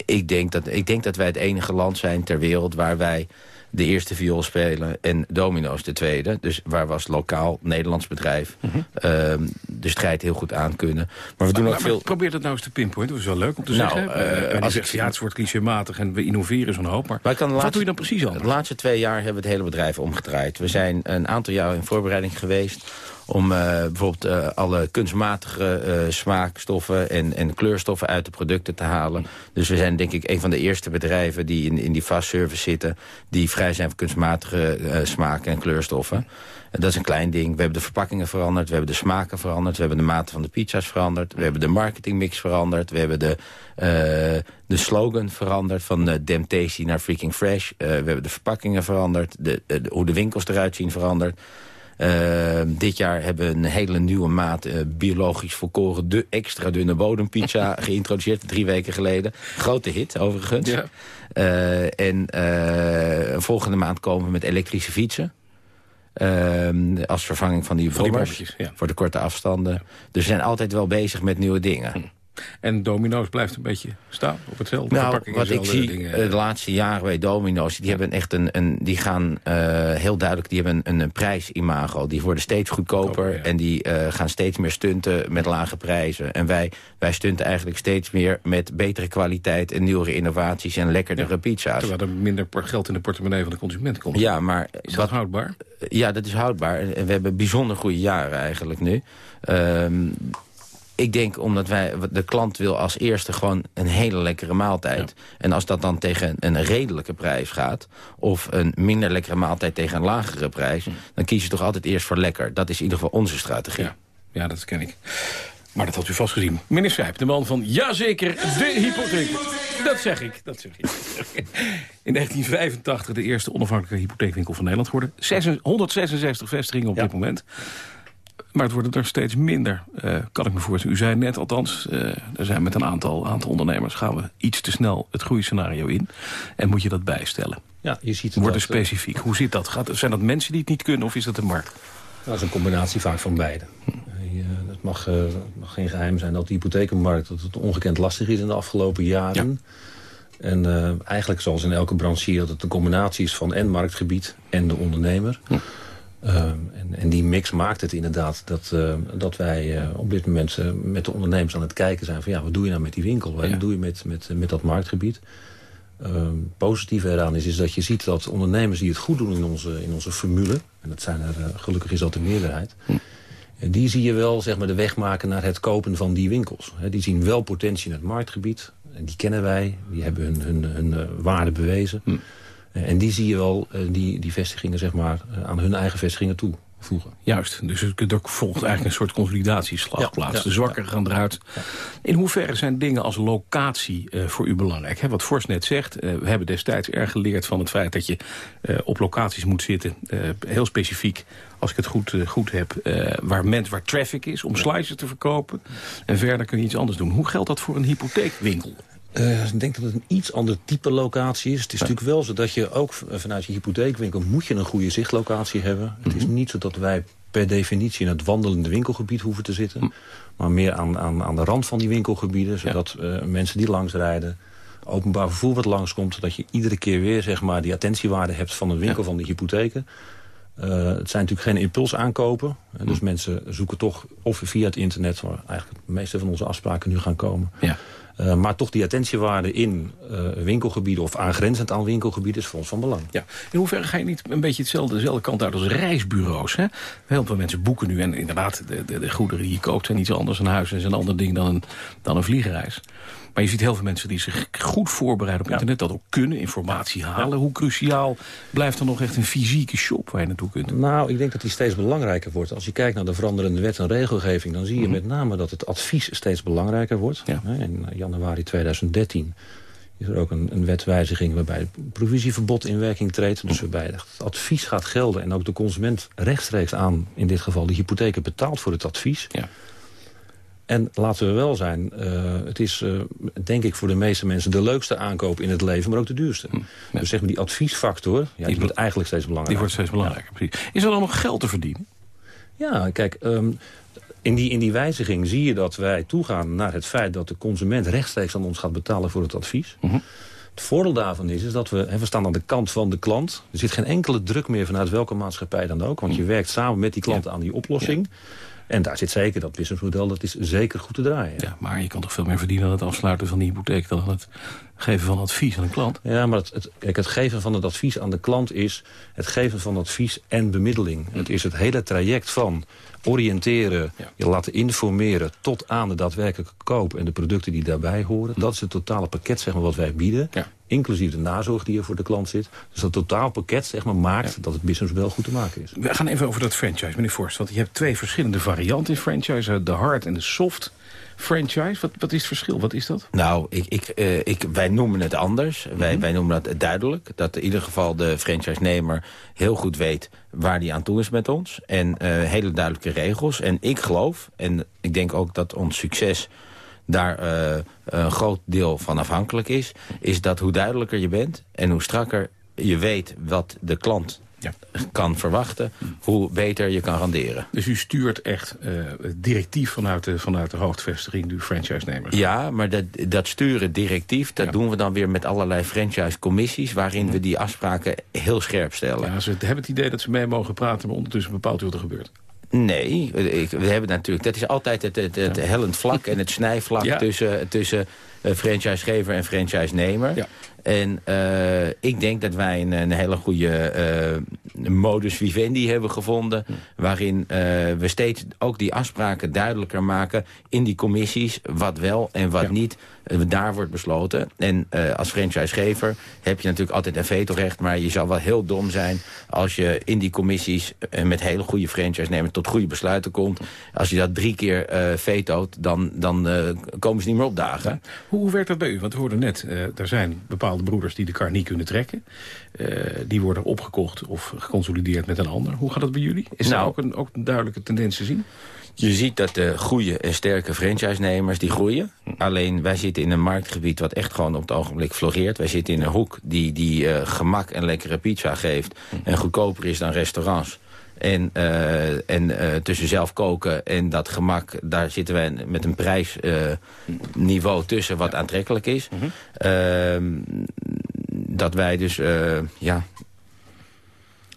ik, denk dat, ik denk dat wij het enige land zijn ter wereld waar wij de eerste viool spelen en Domino's de tweede. Dus waar we als lokaal Nederlands bedrijf ehm, de strijd heel goed aan kunnen. Maar we doen
Maar-
ook
maar
veel...
probeer dat nou eens te pinpointen. Dat is wel leuk om te
Nou,
zeggen.
eh,
Eh,
als ik-
zegt, ja, het wordt clichématig en we innoveren zo'n hoop. Maar,
kan
wat doe je dan precies anders?
De laatste twee jaar hebben we het hele bedrijf omgedraaid. We zijn een aantal jaar in voorbereiding geweest om eh, bijvoorbeeld eh, alle kunstmatige eh, smaakstoffen en, en kleurstoffen uit de producten te halen. Dus we zijn denk ik een van de eerste bedrijven die in, in die fast service zitten... die vrij zijn van kunstmatige smaken en kleurstoffen. En dat is een klein ding. We hebben de verpakkingen veranderd, we hebben de smaken veranderd... we hebben de mate van de pizza's veranderd, we hebben de marketingmix veranderd... we hebben de, de slogan veranderd van Tasty naar Freaking Fresh. We hebben de verpakkingen veranderd, de, de- hoe de winkels eruit zien veranderd. Eh, dit jaar hebben we een hele nieuwe maat eh, biologisch volkoren... de extra dunne bodempizza geïntroduceerd, drie weken geleden. Grote hit, overigens.
Ja.
Eh, en eh, volgende maand komen we met elektrische fietsen. Ehm, als vervanging van die brommers
ja.
voor de korte afstanden. Dus we zijn altijd wel bezig met nieuwe dingen.
En Domino's blijft een beetje staan op hetzelfde.
Nou, wat ik zie
dingen.
eh, de laatste jaren bij Domino's... die, hebben echt een, een, die gaan eh, heel duidelijk die hebben een, een prijsimago. Die worden steeds goedkoper en die eh, gaan steeds meer stunten met lage prijzen. En wij, wij stunten eigenlijk steeds meer met betere kwaliteit... en nieuwere innovaties en lekkerdere pizza's.
Terwijl er minder geld in de portemonnee van de consument komt.
Ja, maar...
Is dat houdbaar?
Ja, dat is houdbaar. En we hebben bijzonder goede jaren eigenlijk nu. Ehm, ik denk omdat wij, de klant wil als eerste gewoon een hele lekkere maaltijd. En als dat dan tegen een redelijke prijs gaat... of een minder lekkere maaltijd tegen een lagere prijs... dan kies je toch altijd eerst voor lekker. Dat is in ieder geval onze strategie.
Ja, ja dat ken ik. Maar dat had u vast gezien. Meneer Sijp, de man van Jazeker, de hypotheek. Dat zeg ik, dat zeg ik. In 1985 de eerste onafhankelijke hypotheekwinkel van Nederland geworden. 600 166 vestigingen op dit moment. Maar het worden er steeds minder, eh, kan ik me voorstellen. U zei net althans, eh, er zijn met een aantal, aantal ondernemers... gaan we iets te snel het groeiscenario in. En moet je dat bijstellen.
Ja, je ziet het
Wordt er
dat, eh,
specifiek. Hoe zit dat? Gaat, zijn dat mensen die het niet kunnen of is dat de markt?
Dat is een combinatie vaak van beide. Het mag, het mag geen geheim zijn dat de hypothekenmarkt dat het ongekend lastig is in de afgelopen jaren. En eigenlijk zoals in elke branche dat het een combinatie is van en marktgebied en de ondernemer. Ehm, en, en die mix maakt het inderdaad dat, eh, dat wij eh, op dit moment eh, met de ondernemers aan het kijken zijn van ja, wat doe je nou met die winkel? Wat doe je met, met, met dat marktgebied? Ehm positief eraan is, is dat je ziet dat ondernemers die het goed doen in onze, in onze formule... en dat zijn er, eh, gelukkig is dat de meerderheid... en die zie je wel zeg maar, de weg maken naar het kopen van die winkels. Die zien wel potentie in het marktgebied. En die kennen wij, die hebben hun, hun, hun waarde bewezen. Eh, En die zie je wel, eh, die, die vestigingen zeg maar, eh, aan hun eigen vestigingen toevoegen.
Juist, dus het er volgt eigenlijk een soort consolidatieslag
Ja,
plaats.
ja,
de zwakkeren gaan eruit. In hoeverre zijn dingen als locatie eh, voor u belangrijk? Wat Forst net zegt, eh, we hebben destijds erg geleerd van het feit... dat je eh, op locaties moet zitten, eh, heel specifiek... als ik het goed, eh, goed heb, eh, waar, men, waar traffic is... om slices te verkopen. En verder kun je iets anders doen. Hoe geldt dat voor een hypotheekwinkel?
Eh, ik denk dat het een iets ander type locatie is. Het is natuurlijk wel zo dat je ook v- vanuit je hypotheekwinkel... moet je een goede zichtlocatie hebben. Het is niet zo dat wij per definitie in het wandelende winkelgebied hoeven te zitten. Maar meer aan, aan, aan de rand van die winkelgebieden. Zodat eh, mensen die langsrijden, openbaar vervoer wat langskomt... zodat je iedere keer weer zeg maar, die attentiewaarde hebt van een winkel van de hypotheken. Eh, het zijn natuurlijk geen impulsaankopen. Eh, Dus mensen zoeken toch of via het internet... waar eigenlijk de meeste van onze afspraken nu gaan komen...
Ja.
Uh, maar toch die attentiewaarde in uh, winkelgebieden of aangrenzend aan winkelgebieden is voor ons van belang.
Ja. In hoeverre ga je niet een beetje hetzelfde, dezelfde kant uit als reisbureaus? Hè? Heel veel mensen boeken nu en inderdaad de, de, de goederen die je koopt zijn iets anders. Een huis is een ander ding dan een, dan een vliegreis. Maar je ziet heel veel mensen die zich goed voorbereiden op internet. Dat ook kunnen, informatie halen. Hoe cruciaal blijft er nog echt een fysieke shop waar je naartoe kunt?
Nou, ik denk dat die steeds belangrijker wordt. Als je kijkt naar de veranderende wet en regelgeving... dan zie je mm -hmm. met name dat het advies steeds belangrijker wordt. Ja. In januari 2013 is er ook een, een wetwijziging... waarbij het provisieverbod in werking treedt. Dus waarbij het advies gaat gelden... en ook de consument rechtstreeks aan, in dit geval de hypotheken... betaalt voor het advies...
Ja.
En laten we wel zijn, uh, het is uh, denk ik voor de meeste mensen de leukste aankoop in het leven, maar ook de duurste. Hm, ja. Dus zeg maar die adviesfactor, ja, die, wordt eigenlijk steeds belangrijker.
Die wordt steeds belangrijker, ja. precies. Is er dan nog geld te verdienen?
Ja, kijk, um, in, die, in die wijziging zie je dat wij toegaan naar het feit dat de consument rechtstreeks aan ons gaat betalen voor het advies.
Mhm.
Het voordeel daarvan is, is dat we, hè, we staan aan de kant van de klant. Er zit geen enkele druk meer vanuit welke maatschappij dan ook. Want je werkt samen met die klant ja. aan die oplossing. En daar zit zeker dat businessmodel, dat is zeker goed te draaien.
Ja, maar je kan toch veel meer verdienen aan het afsluiten van die hypotheek... dan aan het geven van advies aan een klant?
Ja, maar het, het, kijk, het geven van het advies aan de klant is... het geven van advies en bemiddeling. Het is het hele traject van oriënteren, ja. je laten informeren... tot aan de daadwerkelijke koop en de producten die daarbij horen. Dat is het totale pakket zeg maar, wat wij bieden.
Ja.
Inclusief de nazorg die er voor de klant zit. Dus dat totaalpakket zeg maar, maakt ja. dat het businessmodel goed te maken is.
We gaan even over dat franchise, meneer Forst. Want je hebt twee verschillende varianten in franchise. De hard en de soft franchise. Wat, wat is het verschil? Wat is dat?
Nou, ik, ik, uh, ik, wij noemen het anders. Mm -hmm. wij, wij noemen dat duidelijk. Dat in ieder geval de franchise-nemer heel goed weet waar die aan toe is met ons. En uh, hele duidelijke regels. En ik geloof, en ik denk ook dat ons succes daar uh, een groot deel van afhankelijk is... is dat hoe duidelijker je bent en hoe strakker je weet wat de klant kan verwachten, hoe beter je kan renderen.
Dus u stuurt echt uh, directief vanuit de, vanuit de hoofdvestiging uw franchise-nemers?
Ja, maar dat, dat sturen directief, dat doen we dan weer met allerlei franchise-commissies... waarin we die afspraken heel scherp stellen.
Ja, ze hebben het idee dat ze mee mogen praten... maar ondertussen bepaalt u wat er gebeurt.
Nee, ik, we hebben natuurlijk, dat is altijd het, het, het hellend vlak en het snijvlak tussen, tussen uh, franchisegever en franchise-nemer. Ja. En uh, ik denk dat wij een, een hele goede uh, modus vivendi hebben gevonden... waarin uh, we steeds ook die afspraken duidelijker maken in die commissies... wat wel en wat ja. niet daar wordt besloten. En uh, als franchisegever heb je natuurlijk altijd een vetorecht... maar je zal wel heel dom zijn als je in die commissies... Uh, met hele goede franchise-nemers tot goede besluiten komt. Als je dat drie keer uh, vetoot, dan, dan komen ze niet meer opdagen.
Hoe werkt dat bij u? Want we hoorden net, er zijn bepaalde broeders die de kar niet kunnen trekken. die worden opgekocht of geconsolideerd met een ander. Hoe gaat dat bij jullie? Is nou, daar ook een, ook een duidelijke tendens te zien?
Je ziet dat de goede en sterke franchise-nemers die groeien. Alleen wij zitten in een marktgebied wat echt gewoon op het ogenblik floreert. Wij zitten in een hoek die, die uh, gemak en lekkere pizza geeft. En goedkoper is dan restaurants. En, uh, en uh, tussen zelf koken en dat gemak, daar zitten wij met een prijsniveau tussen wat aantrekkelijk is. Mm -hmm. dat wij dus, ja,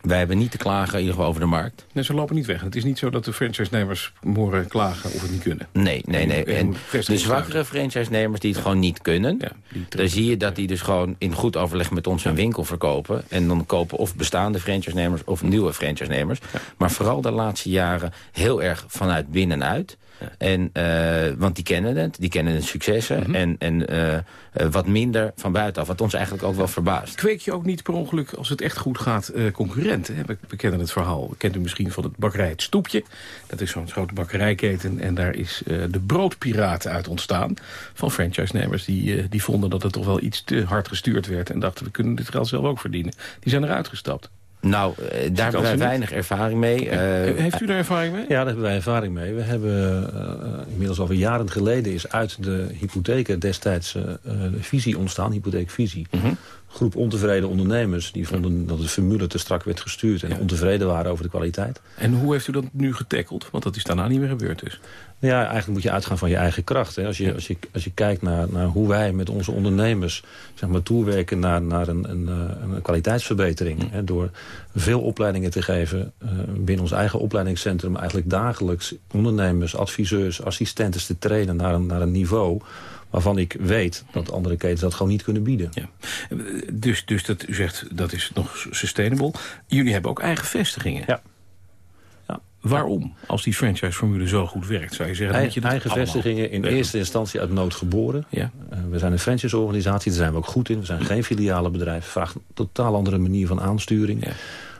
wij hebben niet te klagen in ieder geval over de markt.
Nee, ze lopen niet weg. Het is niet zo dat de franchise-nemers mogen klagen of het niet kunnen.
Nee, nee, nee. En de zwakkere franchise-nemers die het gewoon niet kunnen... Ja, dan zie je dat die dus gewoon in goed overleg met ons een winkel verkopen. En dan kopen of bestaande franchise-nemers of nieuwe franchise-nemers. Maar vooral de laatste jaren heel erg vanuit binnenuit. En, uh, want die kennen het, die kennen de successen. Mm -hmm. En, en uh, uh, wat minder van buitenaf, wat ons eigenlijk ook wel verbaast.
Kweek je ook niet per ongeluk, als het echt goed gaat, concurrenten? Hè? We, we, kennen het verhaal, kent u misschien van het bakkerij Het Stoepje. Dat is zo'n grote bakkerijketen en daar is de broodpiraten uit ontstaan. Van franchise-nemers die, die vonden dat het toch wel iets te hard gestuurd werd. En dachten, we kunnen dit geld zelf ook verdienen. Die zijn eruit gestapt.
Nou, uh, daar hebben wij weinig ervaring mee. Uh,
Heeft u daar ervaring mee?
Ja, daar hebben wij ervaring mee. We hebben uh, inmiddels alweer jaren geleden is uit de hypotheken destijds de visie ontstaan, hypotheekvisie. Uh -huh. Groep ontevreden ondernemers die vonden dat de formule te strak werd gestuurd en ja. ontevreden waren over de kwaliteit.
En hoe heeft u dat nu getackeld? Want dat is daarna niet meer gebeurd dus.
Ja, eigenlijk moet je uitgaan van je eigen kracht. Hè. Als, je, als, je, als je kijkt naar, naar hoe wij met onze ondernemers zeg maar, toewerken naar, naar een, een, een kwaliteitsverbetering. Ja. Hè, door veel opleidingen te geven uh, binnen ons eigen opleidingscentrum. Eigenlijk dagelijks ondernemers, adviseurs, assistenten te trainen naar een, naar een niveau waarvan ik weet dat andere ketens dat gewoon niet kunnen bieden.
Ja. Dus, dus dat, u zegt dat is nog sustainable. Jullie hebben ook eigen vestigingen.
Ja.
Waarom? Als die franchise-formule zo goed werkt, zou je zeggen...
Eigen, je eigen vestigingen in eerste instantie uit nood geboren.
Ja.
Uh, we zijn een franchise-organisatie, daar zijn we ook goed in. We zijn geen filialenbedrijf, vraagt een totaal andere manier van aansturing. Ja.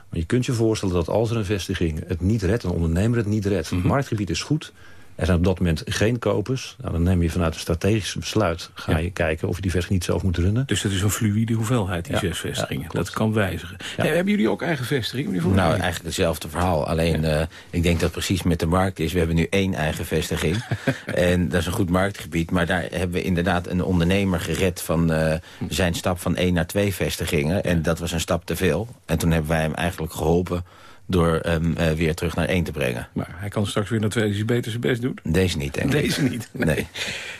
Maar je kunt je voorstellen dat als er een vestiging het niet redt... een ondernemer het niet redt, mm -hmm. het marktgebied is goed... Er zijn op dat moment geen kopers. Nou, dan neem je vanuit een strategisch besluit... ga je kijken of je die vestiging niet zelf moet runnen.
Dus dat is een fluïde hoeveelheid, die ja. zes vestigingen. Ja, dat kan wijzigen. Hey, hebben jullie ook eigen vestigingen?
Nou, eigenlijk hetzelfde verhaal. Alleen, uh, ik denk dat precies met de markt is... we hebben nu één eigen vestiging. en dat is een goed marktgebied. Maar daar hebben we inderdaad een ondernemer gered... van uh, zijn stap van één naar twee vestigingen. En dat was een stap te veel. En toen hebben wij hem eigenlijk geholpen door hem uh, weer terug naar één te brengen.
Maar hij kan straks weer naar twee, als hij beter zijn best doet?
Deze niet, denk ik.
Deze niet? Nee. nee.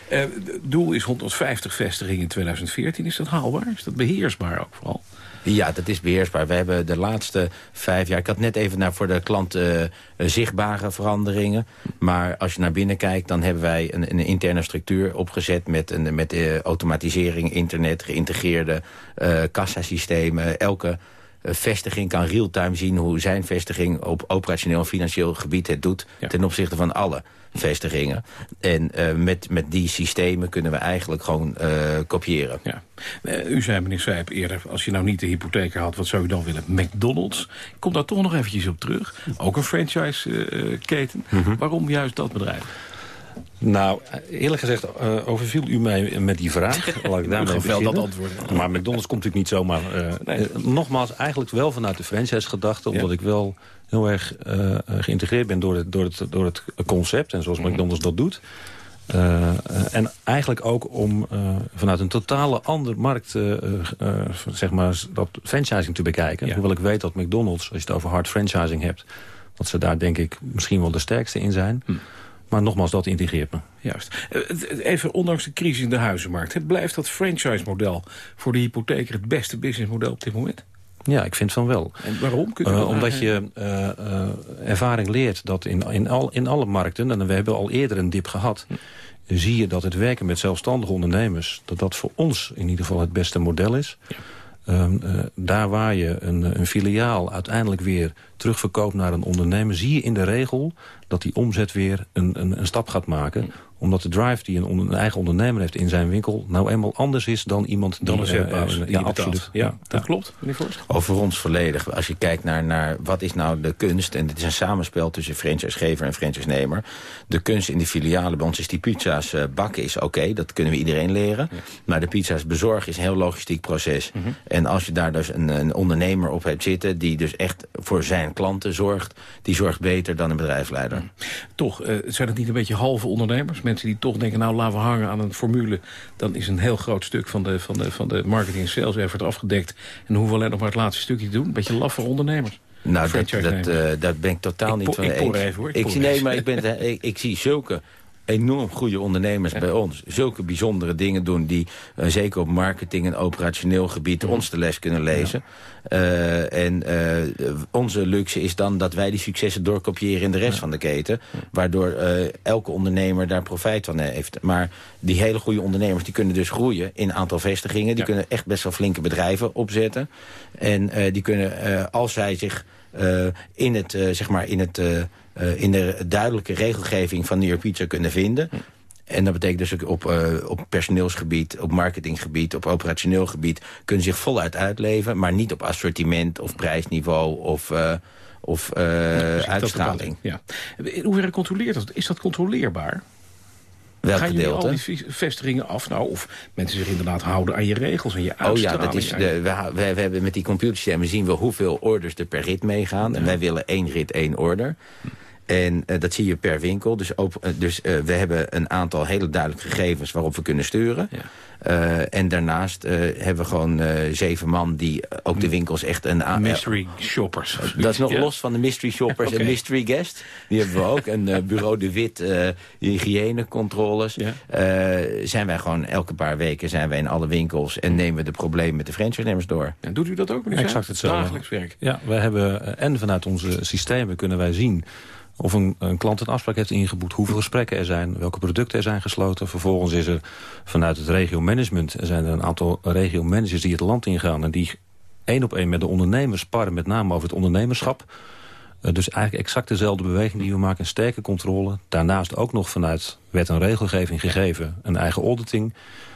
Uh, het doel is 150 vestigingen in 2014. Is dat haalbaar? Is dat beheersbaar ook vooral?
Ja, dat is beheersbaar. We hebben de laatste vijf jaar... Ik had net even naar voor de klant uh, zichtbare veranderingen. Maar als je naar binnen kijkt... dan hebben wij een, een interne structuur opgezet... met, een, met uh, automatisering, internet, geïntegreerde uh, kassasystemen. Elke vestiging kan real-time zien hoe zijn vestiging op operationeel en financieel gebied het doet ja. ten opzichte van alle vestigingen. En uh, met, met die systemen kunnen we eigenlijk gewoon uh, kopiëren.
Ja. Uh, u zei, meneer Sijp, eerder, als je nou niet de hypotheek had, wat zou u dan willen? McDonald's. Ik kom daar toch nog eventjes op terug. Ook een franchise-keten. Mm -hmm. Waarom juist dat bedrijf?
Nou, eerlijk gezegd uh, overviel u mij met die vraag. Laat ik daarmee
wel dat antwoord.
Maar McDonald's komt natuurlijk niet zomaar. Uh, nee. uh, nogmaals, eigenlijk wel vanuit de franchise-gedachte. Omdat ja. ik wel heel erg geïntegreerd ben door het, door, het, door het concept. En zoals McDonald's dat doet. En eigenlijk ook om vanuit een totale andere markt, zeg maar, dat franchising te bekijken. Ja. Hoewel ik weet dat McDonald's, als je het over hard franchising hebt... dat ze daar denk ik misschien wel de sterkste in zijn. Hm. Maar nogmaals, dat integreert me.
Juist. Even ondanks de crisis in de huizenmarkt. Blijft dat franchise-model voor de hypotheker het beste businessmodel op dit moment?
Ja, ik vind van wel.
En waarom?
Uh, omdat je uh, uh, ervaring leert dat in, in, al, in alle markten... en we hebben al eerder een dip gehad... Hm. zie je dat het werken met zelfstandige ondernemers... dat dat voor ons in ieder geval het beste model is. Ja. Um, daar waar je een, een filiaal uiteindelijk weer terugverkoopt naar een ondernemer... zie je in de regel dat die omzet weer een, een, een stap gaat maken omdat de drive die een, een, eigen ondernemer heeft in zijn winkel... nou eenmaal anders is dan iemand die...
Dan een zetbaas,
uh, ja, absoluut.
Ja, ja, dat klopt, meneer.
Over ons volledig. Als je kijkt naar, naar wat is nou de kunst... en dit is een samenspel tussen franchisegever en franchisenemer. De kunst in de filialen bij ons is die pizza's uh, bakken is oké. Okay, dat kunnen we iedereen leren. Ja. Maar de pizza's bezorgen is een heel logistiek proces. Mm -hmm. En als je daar dus een, een, ondernemer op hebt zitten... die dus echt voor zijn klanten zorgt... die zorgt beter dan een bedrijfsleider. Mm.
Toch, uh, zijn het niet een beetje halve ondernemers? Mensen die toch denken, nou laten we hangen aan een formule... dan is een heel groot stuk van de, van de, van de marketing en sales effort afgedekt. En hoeven we alleen nog maar het laatste stukje te doen. Een beetje laf voor ondernemers.
Nou, dat, dat, uh, dat ben ik totaal
ik
niet van
ik
eens.
Even, hoor. Ik,
ik zie, nee, maar ik, ben, ik, ik zie zulke enorm goede ondernemers ja. bij ons. Zulke bijzondere dingen doen die uh, zeker op marketing en operationeel gebied ons de les kunnen lezen. Ja. Uh, en uh, onze luxe is dan dat wij die successen doorkopiëren in de rest van de keten. Waardoor elke ondernemer daar profijt van heeft. Maar die hele goede ondernemers die kunnen dus groeien in aantal vestigingen. Die kunnen echt best wel flinke bedrijven opzetten. En die kunnen, als zij zich in het, zeg maar, in het uh, in de duidelijke regelgeving van New York Pizza kunnen vinden. En dat betekent dus ook op, uh, op personeelsgebied, op marketinggebied, op operationeel gebied... kunnen zich voluit uitleven, maar niet op assortiment of prijsniveau of, uh, of uh, ja, uitstraling.
Ja. In hoeverre controleert dat? Is dat controleerbaar?
Welk
Gaan
gedeelte?
al die vestigingen af? Nou, of mensen zich inderdaad houden aan je regels en je uitstraling?
Oh ja, dat is de, we, we, we hebben met die computersystemen zien we hoeveel orders er per rit meegaan. Ja. En wij willen één rit, één order. En uh, dat zie je per winkel. Dus, op, uh, dus uh, we hebben een aantal hele duidelijke gegevens waarop we kunnen sturen. Ja. en daarnaast hebben we gewoon zeven man die ook de winkels echt een...
mystery shoppers.
dat is nog ja. los van de mystery shoppers okay. en mystery guest. Die hebben we ook. En bureau de Wit, hygiënecontroles. Ja. zijn wij gewoon elke paar weken zijn wij in alle winkels... en nemen we de problemen met de franchise-nemers door.
En doet u dat ook, meneer
Exact hetzelfde.
Dagelijks werk.
Ja, wij hebben, en vanuit onze systemen kunnen wij zien of een, klant een afspraak heeft ingeboekt, hoeveel gesprekken er zijn, welke producten er zijn gesloten. Vervolgens is er vanuit het regio-management, er zijn er een aantal regio-managers die het land ingaan en die één op één met de ondernemers sparren, met name over het ondernemerschap. Uh, dus eigenlijk exact dezelfde beweging die we maken, een sterke controle. Daarnaast ook nog vanuit wet en regelgeving gegeven een eigen auditing.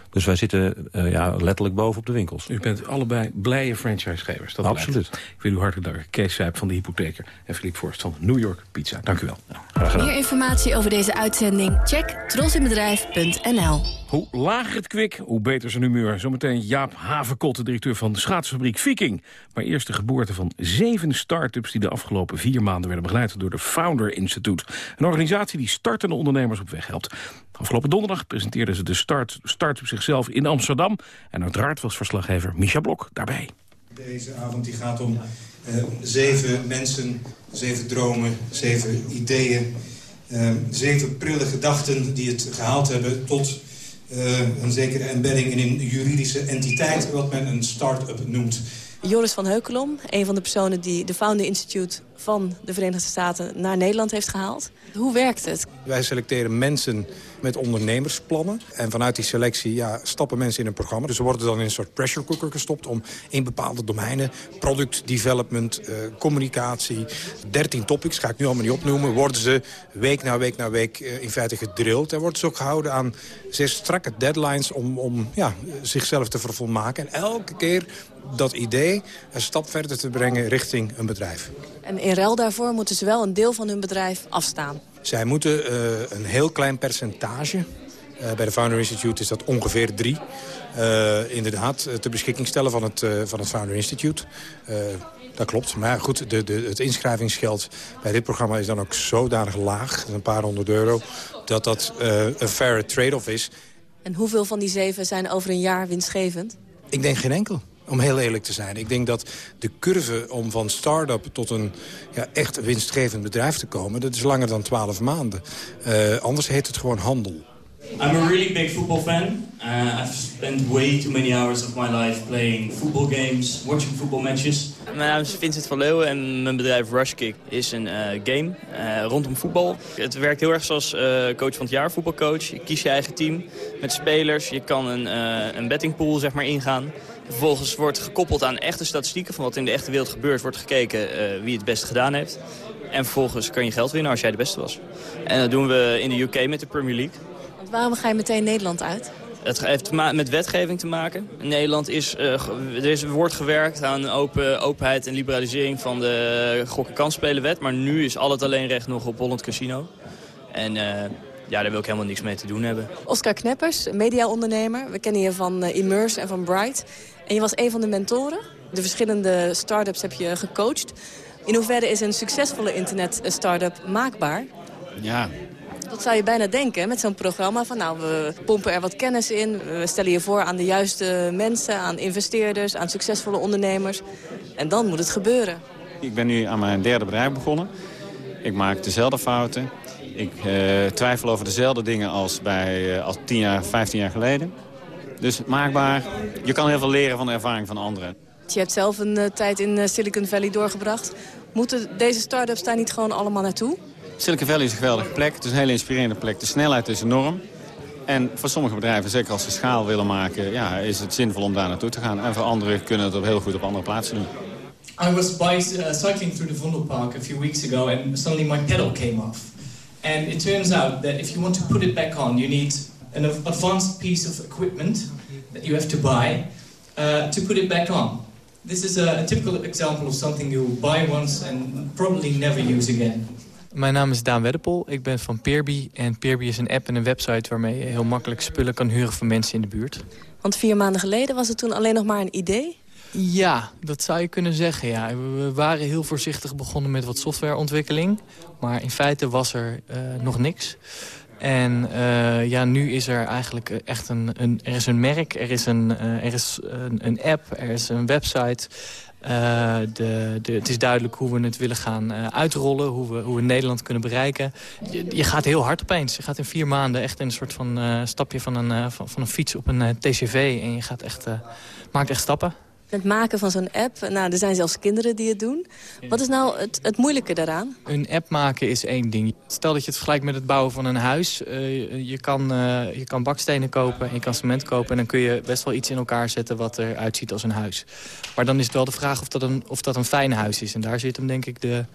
Dus wij zitten uh, ja, letterlijk boven op de winkels.
U bent allebei blije franchisegevers. Dat
Absoluut.
Blijft. Ik wil u hartelijk danken. Kees Sijp van de Hypotheker en Philippe Forst van New York Pizza. Dank u wel.
Ja, Meer informatie over deze uitzending? Check trosinbedrijf.nl
Hoe lager het kwik, hoe beter zijn humeur. Zometeen Jaap Havenkot, de directeur van de schaatsfabriek Viking. Maar eerst de geboorte van zeven start-ups... die de afgelopen vier maanden werden begeleid door de Founder Institute. Een organisatie die startende ondernemers op weg helpt. Afgelopen donderdag presenteerden ze de start, start op zichzelf in Amsterdam. En uiteraard was verslaggever Micha Blok daarbij.
Deze avond die gaat om uh, zeven mensen, zeven dromen, zeven ideeën... Uh, zeven prille gedachten die het gehaald hebben tot uh, een zekere embedding in een juridische entiteit... wat men een start-up noemt.
Joris van Heukelom, een van de personen die de Founder Institute van de Verenigde Staten naar Nederland heeft gehaald. Hoe werkt het?
Wij selecteren mensen met ondernemersplannen. En vanuit die selectie ja, stappen mensen in een programma. Dus ze worden dan in een soort pressure cooker gestopt om in bepaalde domeinen... product development, uh, communicatie, 13 topics, ga ik nu allemaal niet opnoemen... worden ze week na week na week uh, in feite gedrild. En worden ze ook gehouden aan zes strakke deadlines om, om ja, zichzelf te vervolmaken. En elke keer dat idee een stap verder te brengen richting een bedrijf.
En in ruil daarvoor moeten ze wel een deel van hun bedrijf afstaan?
Zij moeten uh, een heel klein percentage bij de Founder Institute is dat ongeveer drie. inderdaad, ter beschikking stellen van het, van het Founder Institute. Dat klopt. Maar goed, de, de, het inschrijvingsgeld bij dit programma is dan ook zodanig laag, een paar honderd euro, dat dat een fair trade-off is.
En hoeveel van die zeven zijn over een jaar winstgevend?
Ik denk geen enkel om heel eerlijk te zijn. Ik denk dat de curve om van start-up tot een ja, echt winstgevend bedrijf te komen... dat is langer dan 12 maanden. Uh, anders heet het gewoon handel.
I'm a really big football fan. Uh, I've spent way too many hours of my life playing football games, watching football matches.
Mijn naam is Vincent van Leeuwen en mijn bedrijf Rushkick is een uh, game uh, rondom voetbal. Het werkt heel erg zoals uh, coach van het jaar, voetbalcoach. Je kiest je eigen team met spelers. Je kan een, een bettingpool zeg maar, ingaan. Vervolgens wordt gekoppeld aan echte statistieken van wat in de echte wereld gebeurt. Wordt gekeken wie het beste gedaan heeft. En vervolgens kan je geld winnen als jij de beste was. En dat doen we in de UK met de Premier League.
Want waarom ga je meteen Nederland uit?
Het heeft met wetgeving te maken. In Nederland is, uh, er is, wordt gewerkt aan open, openheid en liberalisering van de gokken kansspelenwet. Maar nu is al het alleen recht nog op Holland Casino. En uh, ja, daar wil ik helemaal niks mee te doen hebben.
Oscar Kneppers, mediaondernemer. We kennen je van uh, Immerse en van Bright. En je was een van de mentoren. De verschillende start-ups heb je gecoacht. In hoeverre is een succesvolle internet-startup maakbaar?
Ja,
dat zou je bijna denken met zo'n programma. Van nou, we pompen er wat kennis in. We stellen je voor aan de juiste mensen, aan investeerders, aan succesvolle ondernemers. En dan moet het gebeuren.
Ik ben nu aan mijn derde bedrijf begonnen. Ik maak dezelfde fouten. Ik uh, twijfel over dezelfde dingen als, bij, uh, als 10 jaar, 15 jaar geleden. Dus maakbaar. Je kan heel veel leren van de ervaring van anderen.
Je hebt zelf een uh, tijd in Silicon Valley doorgebracht. Moeten deze start-ups daar niet gewoon allemaal naartoe?
Silicon Valley is een geweldige plek. Het is een hele inspirerende plek. De snelheid is enorm. En voor sommige bedrijven, zeker als ze schaal willen maken... Ja, is het zinvol om daar naartoe te gaan. En voor anderen kunnen het op heel goed op andere plaatsen doen.
I was uh, cycling through the Vondelpark a few weeks ago... and suddenly my pedal came off. And it turns out that if you want to put it back on... you need an advanced piece of equipment that you have to buy... Uh, to put it back on. This is a, a typical example of something you buy once... and probably never use again.
Mijn naam is Daan Weddepol. Ik ben van Peerby. En Peerby is een app en een website waarmee je heel makkelijk spullen kan huren voor mensen in de buurt.
Want vier maanden geleden was het toen alleen nog maar een idee?
Ja, dat zou je kunnen zeggen. Ja. We waren heel voorzichtig begonnen met wat softwareontwikkeling. Maar in feite was er uh, nog niks. En uh, ja, nu is er eigenlijk echt een, een, er is een merk, er is een, uh, er is een, een app, er is een website... De, de, het is duidelijk hoe we het willen gaan uitrollen, hoe we, hoe we Nederland kunnen bereiken. Je, gaat heel hard opeens. Je gaat in vier maanden echt in een soort van stapje van een, van, van, een fiets op een TCV. En je gaat echt, maakt echt stappen.
Het maken van zo'n app, nou, er zijn zelfs kinderen die het doen. Wat is nou het, het moeilijke daaraan?
Een app maken is één ding. Stel dat je het vergelijkt met het bouwen van een huis. Uh, je, kan, uh, je kan bakstenen kopen en je kan cement kopen... en dan kun je best wel iets in elkaar zetten wat eruit ziet als een huis. Maar dan is het wel de vraag of dat een, of dat een fijn huis is. En daar zit hem denk ik de,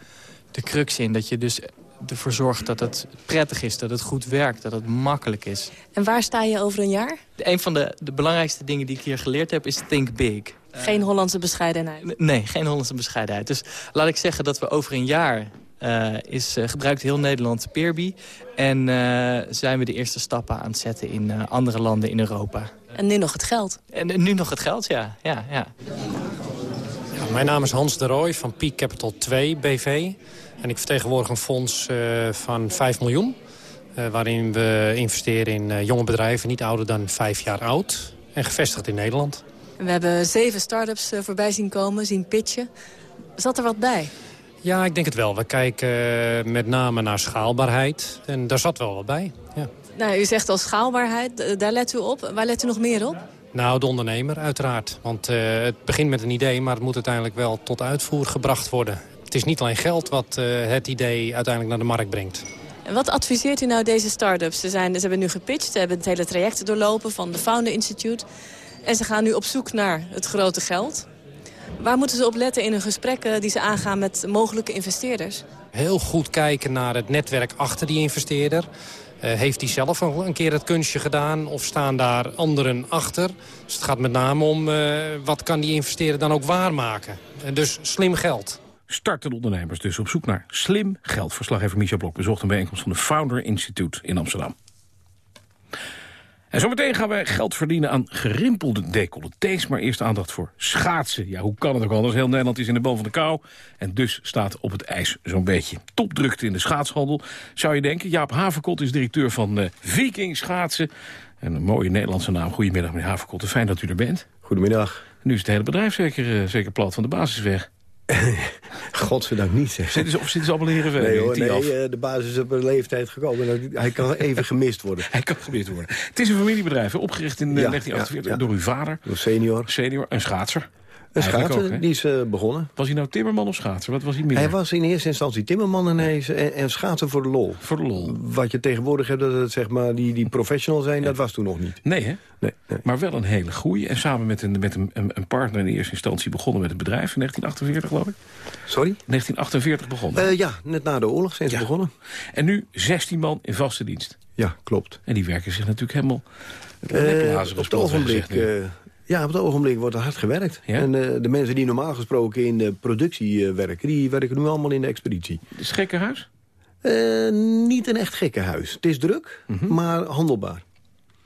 de crux in. Dat je dus ervoor zorgt dat het prettig is, dat het goed werkt, dat het makkelijk is.
En waar sta je over een jaar?
Een van de, de belangrijkste dingen die ik hier geleerd heb is think big.
Geen Hollandse bescheidenheid?
Nee, geen Hollandse bescheidenheid. Dus laat ik zeggen dat we over een jaar uh, is uh, gebruikt heel Nederland Peerby. En uh, zijn we de eerste stappen aan het zetten in andere landen in Europa.
En nu nog het geld?
En nu nog het geld, ja. ja, ja.
ja mijn naam is Hans de Rooij van Peak Capital 2 BV. En ik vertegenwoordig een fonds van 5 miljoen. waarin we investeren in jonge bedrijven, niet ouder dan 5 jaar oud. En gevestigd in Nederland.
We hebben zeven start-ups voorbij zien komen, zien pitchen. Zat er wat bij?
Ja, ik denk het wel. We kijken met name naar schaalbaarheid. En daar zat wel wat bij, ja.
Nou, u zegt al schaalbaarheid, daar let u op. Waar let u nog meer op?
Nou, de ondernemer uiteraard. Want uh, het begint met een idee, maar het moet uiteindelijk wel tot uitvoer gebracht worden. Het is niet alleen geld wat uh, het idee uiteindelijk naar de markt brengt.
En wat adviseert u nou deze start-ups? Ze, zijn, ze hebben nu gepitcht, ze hebben het hele traject doorlopen van de Founder Institute. En ze gaan nu op zoek naar het grote geld. Waar moeten ze op letten in hun gesprekken die ze aangaan met mogelijke investeerders?
Heel goed kijken naar het netwerk achter die investeerder. Uh, heeft hij zelf een keer het kunstje gedaan of staan daar anderen achter? Dus het gaat met name om uh, wat kan die investeerder dan ook waarmaken. En dus slim geld.
Startende ondernemers dus op zoek naar slim geld. Verslaggever Michel Blok bezocht een bijeenkomst van de Founder Institute in Amsterdam. En zometeen gaan wij geld verdienen aan gerimpelde decolletés. Maar eerst aandacht voor schaatsen. Ja, hoe kan het ook anders? Heel Nederland is in de bal van de kou. En dus staat op het ijs zo'n beetje. Topdrukte in de schaatshandel, zou je denken. Jaap Haverkot is directeur van uh, Viking Schaatsen. En een mooie Nederlandse naam. Goedemiddag, meneer Haverkot. Fijn dat u er bent.
Goedemiddag.
Nu is het hele bedrijf zeker, uh, zeker plat van de basis weg.
Godzijdank niet, zeg.
Zitten ze, of zitten ze allemaal leren
Nee, hoor, nee de basis is op een leeftijd gekomen. Hij kan even gemist worden.
Hij kan gemist worden. Het is een familiebedrijf, opgericht in ja, 1948 ja, ja. door uw vader.
Door senior.
Senior, een schaatser.
Een schaatser, die is uh, begonnen.
Was hij nou timmerman of schaatser? Wat was hij meer?
Hij was in eerste instantie timmerman en, hij is, en, en schaatser voor de lol.
Voor de lol.
Wat je tegenwoordig hebt, dat het zeg maar die, die professional zijn, dat was toen nog niet.
Nee, hè?
Nee, nee.
Maar wel een hele goeie. En samen met, een, met een, een, partner in eerste instantie begonnen met het bedrijf in 1948, geloof ik.
Sorry?
1948 begonnen.
Uh, ja, net na de oorlog zijn ze ja. begonnen.
En nu 16 man in vaste dienst.
Ja, klopt.
En die werken zich natuurlijk helemaal...
Uh, op het ogenblik... Ja, op het ogenblik wordt er hard gewerkt.
Ja?
En uh, de mensen die normaal gesproken in de productie uh, werken... die werken nu allemaal in de expeditie.
Het is gekkenhuis?
Uh, niet een echt gekkenhuis. Het is druk, -hmm. maar handelbaar.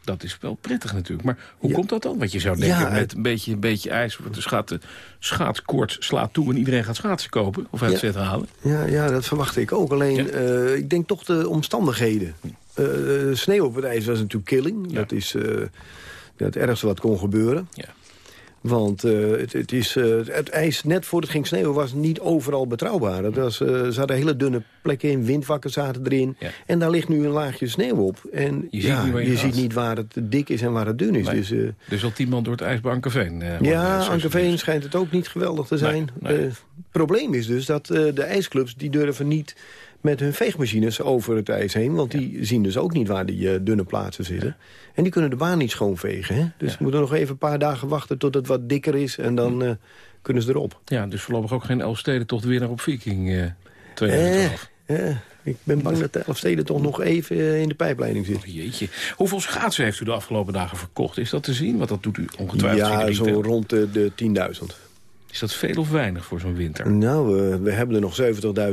Dat is wel prettig natuurlijk. Maar hoe ja. komt dat dan? Want je zou denken, ja, met een beetje, een beetje ijs... de schaat, de schaatskoorts slaat toe en iedereen gaat schaatsen kopen... of uit
ja.
halen.
Ja, ja, dat verwacht ik ook. Alleen, ik denk toch de omstandigheden. sneeuw op het ijs was natuurlijk killing. Dat is het ergste wat kon gebeuren.
Ja.
Want uh, het, het, is, uh, het ijs net voor het ging sneeuwen was niet overal betrouwbaar. Het was, uh, ze hadden hele dunne plekken in, windwakken zaten erin.
Ja.
En daar ligt nu een laagje sneeuw op. En
je,
ja,
ziet, niet, je,
je ziet niet waar het dik is en waar het dun is.
Nee.
Dus,
dus al tien man door het ijs bij Ankerveen.
ja, Ankerveen schijnt het ook niet geweldig te zijn.
Nee, nee.
Het probleem is dus dat de ijsclubs die durven niet met hun veegmachines over het ijs heen. Want die zien dus ook niet waar die uh, dunne plaatsen zitten. Ja. En die kunnen de baan niet schoonvegen. Hè? Dus
ja.
we moeten nog even een paar dagen wachten tot het wat dikker is. En dan uh, kunnen ze erop.
Ja, dus voorlopig ook geen Elfstedentocht weer naar op Viking uh, 2012.
Eh, ik ben bang dat de Elfsteden toch nog even in de pijpleiding zit.
Oh, jeetje. Hoeveel schaatsen heeft u de afgelopen dagen verkocht? Is dat te zien? Want dat doet u ongetwijfeld.
Ja, zo rond de, de 10.000.
Is dat veel of weinig voor zo'n winter?
Nou, we hebben er nog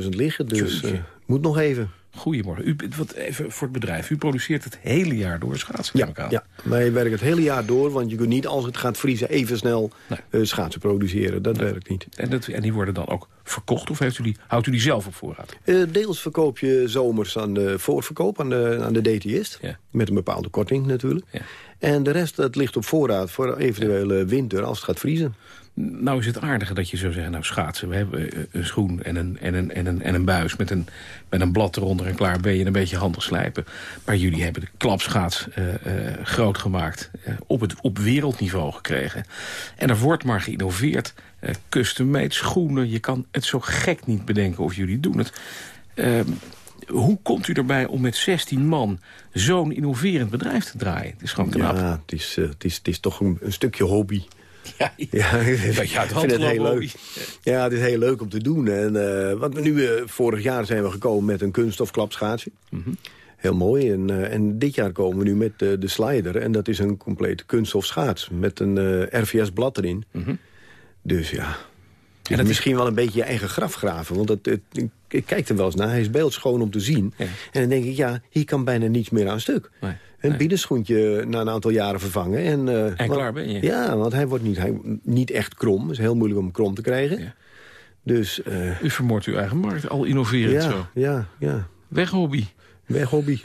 70.000 liggen, dus uh, moet nog even.
Goedemorgen. U, wat even voor het bedrijf. U produceert het hele jaar door schaatsen,
ja, ja, wij werken het hele jaar door, want je kunt niet als het gaat vriezen even snel nee. uh, schaatsen produceren. Dat nee. werkt niet.
En, dat, en die worden dan ook verkocht of heeft u die, houdt u die zelf op voorraad?
deels verkoop je zomers aan de voorverkoop, aan de, aan de DTist.
Ja.
Met een bepaalde korting natuurlijk.
Ja.
En de rest dat ligt op voorraad voor eventuele winter als het gaat vriezen.
Nou is het aardige dat je zou zeggen, nou schaatsen, we hebben een schoen en een, en een, en een, en een buis met een, met een blad eronder en klaar ben je een beetje handig slijpen. Maar jullie hebben de klapschaats uh, groot gemaakt, op, het, op wereldniveau gekregen. En er wordt maar geïnnoveerd, custom-made schoenen, je kan het zo gek niet bedenken of jullie doen het. Ehm, hoe komt u erbij om met 16 man zo'n innoverend bedrijf te draaien? Het is gewoon knap.
Ja, het is, het is, het is toch een, een stukje hobby.
Ja,
ja,
ja, het
vind het heel leuk. Ja, het is heel leuk om te doen. En, uh, want nu, uh, vorig jaar zijn we gekomen met een kunststofklapschaatsje.
Mm -hmm.
Heel mooi. En, uh, en dit jaar komen we nu met de slider. En dat is een complete kunststof schaats. Met een RVS-blad erin.
Mm -hmm.
Dus ja... En dat misschien is... wel een beetje je eigen graf graven. Want het, het, ik, ik kijk er wel eens naar. Hij is beeldschoon om te zien.
Ja.
En dan denk ik, ja, hier kan bijna niets meer aan stuk.
Nee.
Een
Nee.
binnenschoentje na een aantal jaren vervangen. En, uh,
En
want,
klaar ben je.
Ja, want hij wordt niet, hij, niet echt krom. Het is heel moeilijk om krom te krijgen.
Ja.
Dus, uh,
U vermoordt uw eigen markt, al innoverend
ja,
zo.
ja, ja.
Weg hobby.
Weg hobby.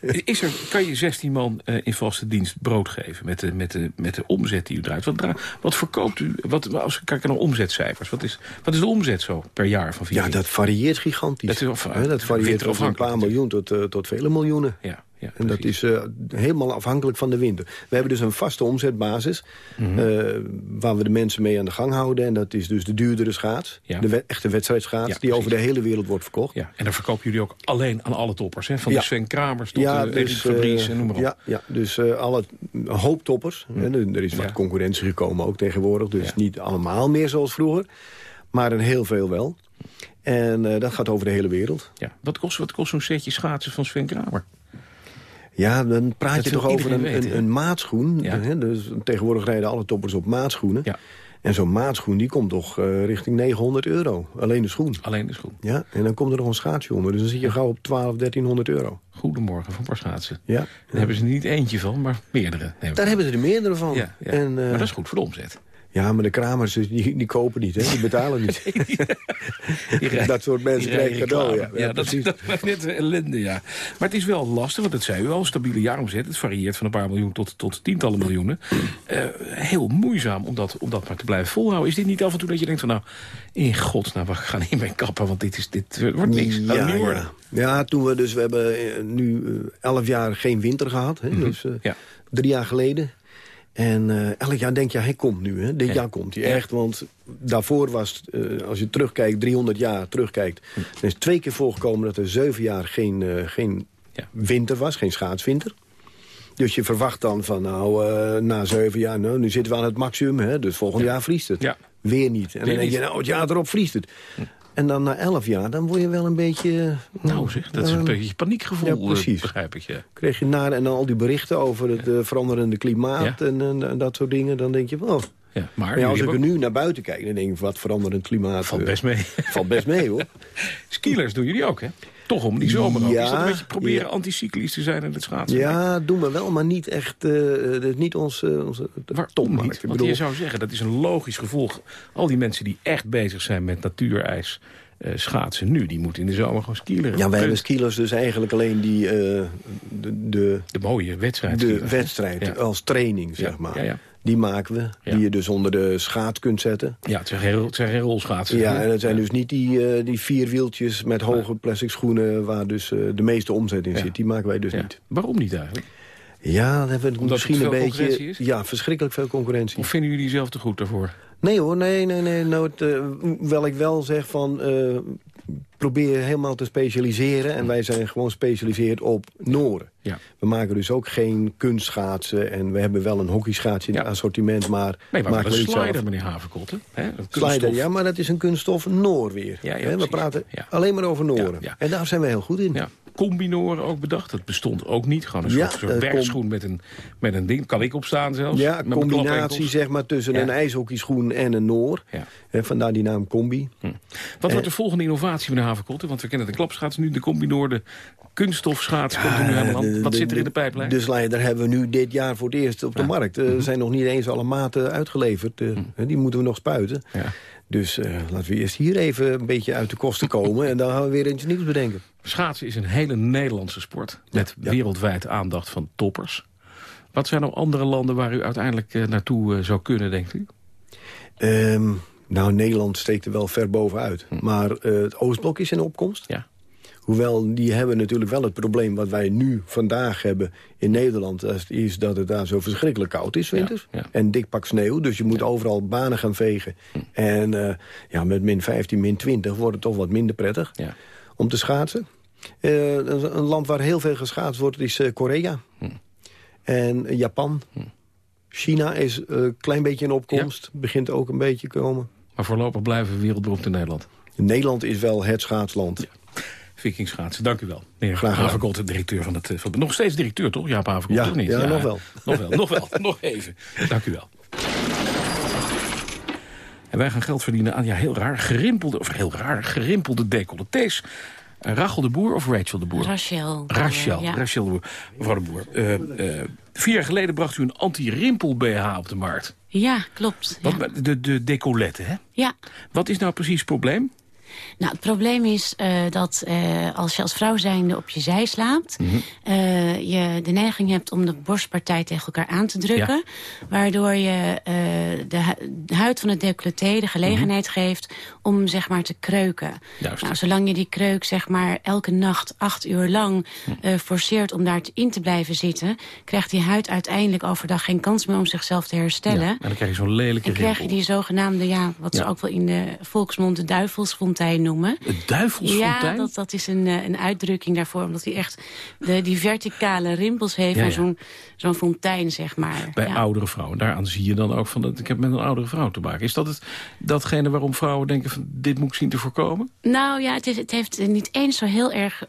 Is er, kan je 16 man uh, in vaste dienst brood geven met de, met de, met de omzet die u draait? Wat, dra wat verkoopt u? Wat, als we kijken naar omzetcijfers, wat is, wat is de omzet zo per jaar van
Ja, dat varieert gigantisch.
Dat, is of,
dat varieert van een paar miljoen tot, tot vele miljoenen.
Ja, ja,
en dat is uh, helemaal afhankelijk van de winter. We hebben dus een vaste omzetbasis...
Mhm.
Mm -hmm. waar we de mensen mee aan de gang houden. En dat is dus de duurdere schaats.
Ja.
De we echte wedstrijdschaats
Ja,
die
precies.
over de hele wereld wordt verkocht.
Ja, en dan verkopen jullie ook alleen aan alle toppers. Hè? Van de Sven Kramers tot de
dus,
Fabrice
eh,
en noem maar op.
Ja, ja dus eh, alle hoop toppers.
Hm.
En er- is wat concurrentie gekomen ook tegenwoordig. Dus niet allemaal meer zoals vroeger. Maar een heel veel wel. En eh, dat gaat over de hele wereld.
Ja. Wat kost, wat kost zo'n setje schaatsen van Sven Kramer?
Ja, dan praat
Dat
je toch over een, een, een maatschoen.
Ja.
Hè? Dus tegenwoordig rijden alle toppers op maatschoenen.
Ja.
En zo'n maatschoen die komt toch eh, richting 900 euro. Alleen de schoen.
Alleen de schoen.
Ja, en dan komt er nog een schaatsje onder. Dus dan zit je gauw op 12, 1300 euro.
Goedemorgen van Parschaatsen.
Ja.
Daar hebben ze niet eentje van, maar meerdere.
Daar hebben ze er meerdere van.
Ja, ja.
En, eh,
maar dat is goed voor de omzet.
Ja, maar de kramers die, die kopen niet, hè? die betalen niet. dat soort mensen krijgen cadeau. Ja,
reclame. Ja, dat,
precies.
dat is net ellende, ja. Maar het is wel lastig, want dat zei u al, stabiele jaaromzet. Het varieert van een paar miljoen tot, tot tientallen miljoenen. Eh, heel moeizaam om dat, om dat maar te blijven volhouden. Is dit niet af en toe dat je denkt van, nou, in godsnaam, we gaan hiermee kappen, want dit, is, dit wordt niks. Het niet worden.
ja. ja, toen we dus, we hebben eh, nu eh, elf jaar geen winter gehad. Hè, dus eh, drie jaar geleden. En eh, elk jaar denk je, hij komt nu. Hè? Dit jaar komt hij echt. Want daarvoor was, eh, als je terugkijkt, 300 jaar terugkijkt... dan is twee keer voorgekomen dat er zeven jaar geen, eh, geen winter was. Geen schaatswinter. Dus je verwacht dan van, nou, na zeven jaar... Nou, nu zitten we aan het maximum, hè? dus volgend jaar vriest het. Weer niet. En
Weer
dan denk je, nou, het jaar erop vriest het. En dan na elf jaar, dan word je wel een beetje...
Nou zeg, dat is een
eh,
beetje paniekgevoel,
ja,
eh,
precies.
begrijp ik. Ja.
Kreeg je na en dan al die berichten over het eh, veranderende klimaat en, en, en dat soort dingen. Dan denk je, van, oh.
Ja, maar
Maar ja, als ik er nu naar buiten kijk, dan denk ik, wat veranderend klimaat.
Valt
eh,
best mee.
Valt best mee, hoor.
Skielers doen jullie ook, hè? Toch om die zomer ook.
Ja,
is dat een beetje proberen
ja.
anticyclisch te zijn in het schaatsen?
Ja, doen we wel, maar niet echt, is niet ons, eh, onze topmarkt.
Niet, want
bedoel,
je zou zeggen, dat is een logisch gevolg. Al die mensen die echt bezig zijn met natuurijs schaatsen nu... die moeten in de zomer gewoon skileren.
ja, wij hebben skielers dus eigenlijk alleen die, de, de,
De mooie wedstrijd.
de wedstrijd
Ja.
als training, zeg
Ja,
maar.
ja, ja.
Die maken we, die je dus onder de schaats kunt zetten.
Ja, het zijn geen, het zijn geen rolschaatsen.
Ja, en het zijn dus niet die, eh, die vier wieltjes met hoge plastic schoenen... waar dus eh, de meeste omzet in zit. Die maken wij dus niet.
Waarom niet eigenlijk?
Ja, dat hebben we
Omdat
misschien een beetje...
is?
Ja, verschrikkelijk veel concurrentie.
Of vinden jullie zelf te goed daarvoor?
Nee hoor, nee, nee, nee. Nou, het, eh, wel ik wel zeg van... probeer helemaal te specialiseren. En wij zijn gewoon gespecialiseerd op Noorden.
Ja.
We maken dus ook geen kunstschaatsen. En we hebben wel een hockeyschaatsje in het assortiment. Maar
Nee, maar
maken we
een
niet zelf.
slider, meneer Haverkotten.
Slider, ja, maar dat is een kunststof Noor weer.
Ja,
we
precies.
praten alleen maar over
ja.
En daar zijn we heel goed in.
Combinoren ook bedacht. Dat bestond ook niet. Gewoon een
Ja,
soort, soort
eh,
werkschoen met een, met een ding. Kan ik opstaan zelfs.
Ja,
met
combinatie zeg maar tussen
Ja.
een ijshockeyschoen en een Noor.
Ja.
Vandaar die naam combi.
Hm. Wat wordt de volgende innovatie, meneer Haverkotten? Want we kennen de klapschaats nu, de combinoor, de kunststofschaats komt er nu aan.
de-
Wat
de-
zit er in de pijplijn?
De slider hebben we nu dit jaar voor het eerst op de markt.
Mhm.
Er zijn nog niet eens alle maten uitgeleverd. Eh, Die moeten we nog spuiten.
Ja.
Dus eh, laten we eerst hier even een beetje uit de kosten komen... en dan gaan we weer iets nieuws bedenken.
Schaatsen is een hele Nederlandse sport. Met wereldwijd aandacht van toppers. Wat zijn nou andere landen waar u uiteindelijk eh, naartoe eh, zou kunnen, denkt u?
Ehm, nou, Nederland steekt er wel ver bovenuit. Maar eh, het Oostblok is in opkomst.
Hm. Ja.
Hoewel, die hebben natuurlijk wel het probleem... wat wij nu vandaag hebben in Nederland... is dat het daar zo verschrikkelijk koud is, winters.
ja.
En dik pak sneeuw, dus je moet overal banen gaan vegen.
Hm.
En ja, met min 15, min 20 wordt het toch wat minder prettig
Ja.
om te schaatsen. Eh, een land waar heel veel geschaatst wordt is eh, Korea.
Hm.
En Japan. China is een klein beetje in opkomst. Begint ook een beetje te komen.
Maar voorlopig blijven we wereldberoemd in Nederland.
Nederland is wel het schaatsland.
Vikingschaatsen, dank u wel. Meneer
Graag gedaan.
Haverkotten, directeur van het... eh, Van, nog steeds directeur, toch? Jaap Haverkotten,
Ja,
of niet?
ja, nog wel.
Nog wel, nog wel. nog even. Dank u wel. En wij gaan geld verdienen aan, ja, heel raar, gerimpelde... of heel raar, gerimpelde decolletés. Rachel de Boer of Rachel de Boer?
Rachel.
Rachel,
Ja.
Rachel de Boer. Mevrouw de Boer, eh, eh, vier jaar geleden bracht u een anti-rimpel BH op de markt.
Ja, klopt. Ja.
De, de decollette, hè?
ja.
Wat is nou precies het probleem?
Nou, het probleem is eh, dat eh, als je als vrouw zijnde op je zij slaapt...
Mhm.
eh, je de neiging hebt om de borstpartij tegen elkaar aan te drukken. Waardoor je de, hu- de huid van het decolleté de gelegenheid geeft om zeg maar te kreuken.
Mhm. Juist.
Nou, zolang je die kreuk zeg maar elke nacht acht uur lang eh, forceert om daar te- in te blijven zitten... krijgt die huid uiteindelijk overdag geen kans meer om zichzelf te herstellen.
Ja, en dan krijg je zo'n lelijke
En krijg je die zogenaamde, ja, wat ze ook wel in de volksmond de duivelsfontein noemen.
Een duivelsfontein?
Ja, dat, dat is een, eh, een uitdrukking daarvoor. Omdat hij echt de, die verticale rimpels heeft van zo'n zo'n fontein, zeg maar.
Bij oudere vrouwen. Daaraan zie je dan ook van, dat ik heb met een oudere vrouw te maken. Is dat het, datgene waarom vrouwen denken van, dit moet ik zien te voorkomen?
Nou ja, het, is, het heeft niet eens zo heel erg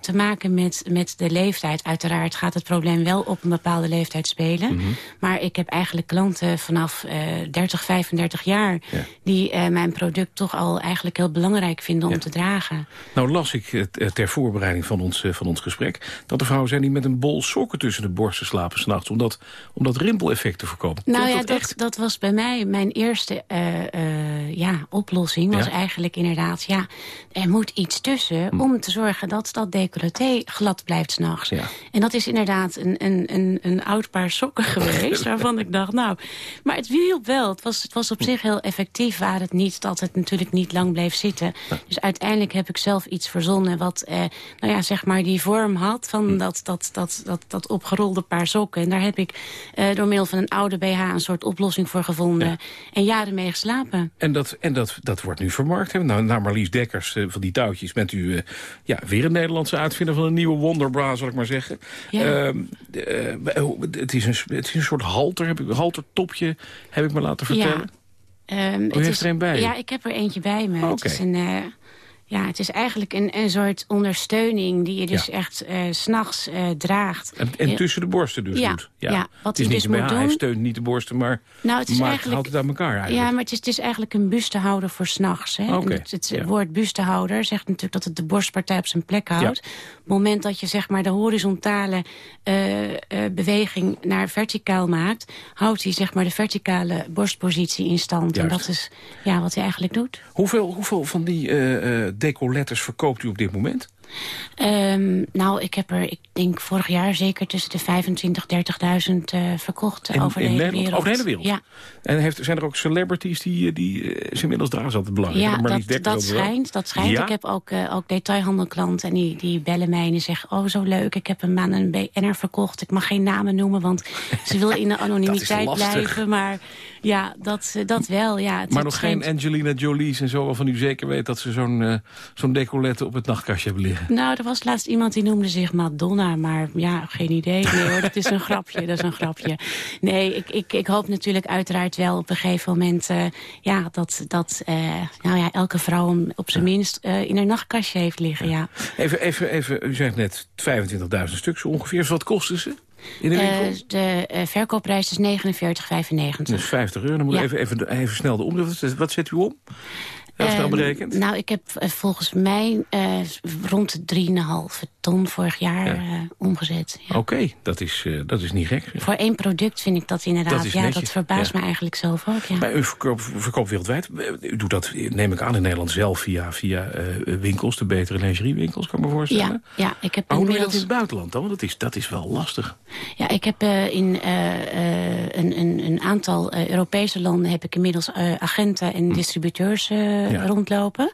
te maken met, met de leeftijd. Uiteraard gaat het probleem wel op een bepaalde leeftijd spelen. Mhm. Maar ik heb eigenlijk klanten vanaf 30, 35 jaar... die mijn product toch al eigenlijk heel belangrijk vinden om te dragen.
Nou las ik eh, ter voorbereiding van ons, eh, van ons gesprek... dat er vrouwen zijn die met een bol sokken tussen de borsten slapen s'nachts... Om dat, om dat rimpeleffect te voorkomen.
Nou ja, dat, dat, was bij mij mijn eerste uh, ja, oplossing. Was eigenlijk inderdaad, ja, er moet iets tussen... Hm. om te zorgen dat dat decolleté glad blijft s'nachts. Ja. En dat is inderdaad een, een, een, een oud paar sokken geweest... waarvan ik dacht, nou... Maar het hielp wel. Het was, het was op hm. zich heel effectief, waar het niet dat het natuurlijk niet lang bleef zitten. Dus uiteindelijk heb ik zelf iets verzonnen wat eh, nou ja, zeg maar die vorm had van hm. dat, dat, dat, dat, dat opgerolde paar sokken. En daar heb ik eh, door middel van een oude BH een soort oplossing voor gevonden. En jaren mee geslapen.
En dat, en dat, dat wordt nu vermarkt. Hè? Nou, naar Marlies Dekkers uh, van die touwtjes bent u ja, weer een Nederlandse uitvinder van een nieuwe Wonderbra, zal ik maar zeggen. Ja. Ehm, het, is een, het is een soort halter, heb ik, haltertopje, heb ik me laten vertellen. Ja.
Um,
het is, er een bij
Ja, ik heb er eentje bij me. Het is een, uh, ja, het is eigenlijk een, een soort ondersteuning die je dus echt uh, s'nachts uh, draagt.
En, en, tussen de borsten dus
ja,
doet.
Ja, ja wat
het
is dus moet doen... Hij
steunt niet de borsten, maar nou, het is maar eigenlijk, haalt het aan elkaar eigenlijk.
Ja, maar het is, het is eigenlijk een bustehouder voor s'nachts. Okay. Het, het ja. woord bustehouder zegt natuurlijk dat het de borstpartij op zijn plek houdt. Op het moment dat je zeg maar de horizontale uh, uh, beweging naar verticaal maakt... houdt hij zeg maar de verticale borstpositie in stand. Juist. En dat is ja, wat hij eigenlijk doet.
Hoeveel, hoeveel van die decoletters verkoopt u op dit moment?
Um, nou, ik heb er, ik denk vorig jaar zeker tussen de 25 30.000 uh, verkocht over de hele wereld.
Over de hele wereld?
Ja.
En heeft, zijn er ook celebrities die, die uh, inmiddels dragen ze altijd belangrijk?
Ja, maar dat, dat schijnt. Dat schijnt. Ja? Ik heb ook, uh, ook detailhandelklanten en die, die bellen mij en zeggen... oh, zo leuk, ik heb een man een BN'er verkocht. Ik mag geen namen noemen, want ze wil in de anonimiteit blijven. Maar ja, dat, dat wel. Ja, het,
maar nog geen Angelina Jolie's en zo... waarvan u zeker weet dat ze zo'n zo'n decolette op het nachtkastje hebben liggen.
Nou, er was laatst iemand die noemde zich Madonna, maar ja, geen idee. Nee hoor, dat is een grapje, dat is een grapje. Nee, ik, ik, ik hoop natuurlijk uiteraard wel op een gegeven moment... Uh, ja, dat, dat uh, nou ja, elke vrouw op zijn minst in haar nachtkastje heeft liggen, ja.
Even, even, even u zegt net 25.000 stuks ongeveer. Dus wat kosten ze? In de, uh,
de uh, verkoopprijs is 49,95.
Dus 50 euro. Dan moet ja. even, even, even snel de omzet. Wat zet u om? Heel snel ehm, berekend?
nou, ik heb uh, volgens mij uh, rond 3,5 ton vorig jaar ja. uh, omgezet.
Ja. Oké, okay, dat, is, dat is niet gek.
Voor één product vind ik dat inderdaad. Dat ja, dat verbaast me eigenlijk zelf ook. Ja.
Maar u verkoopt, verkoopt wereldwijd. U doet dat, neem ik aan, in Nederland zelf via, via winkels, de betere lingeriewinkels, kan ik me voorstellen.
Ja, ja ik heb
maar hoe doe je dat in het buitenland dan? Want dat is, dat is wel lastig.
Ja, ik heb in een, een, een, aantal Europese landen heb ik inmiddels agenten en hm. distributeurs rondlopen.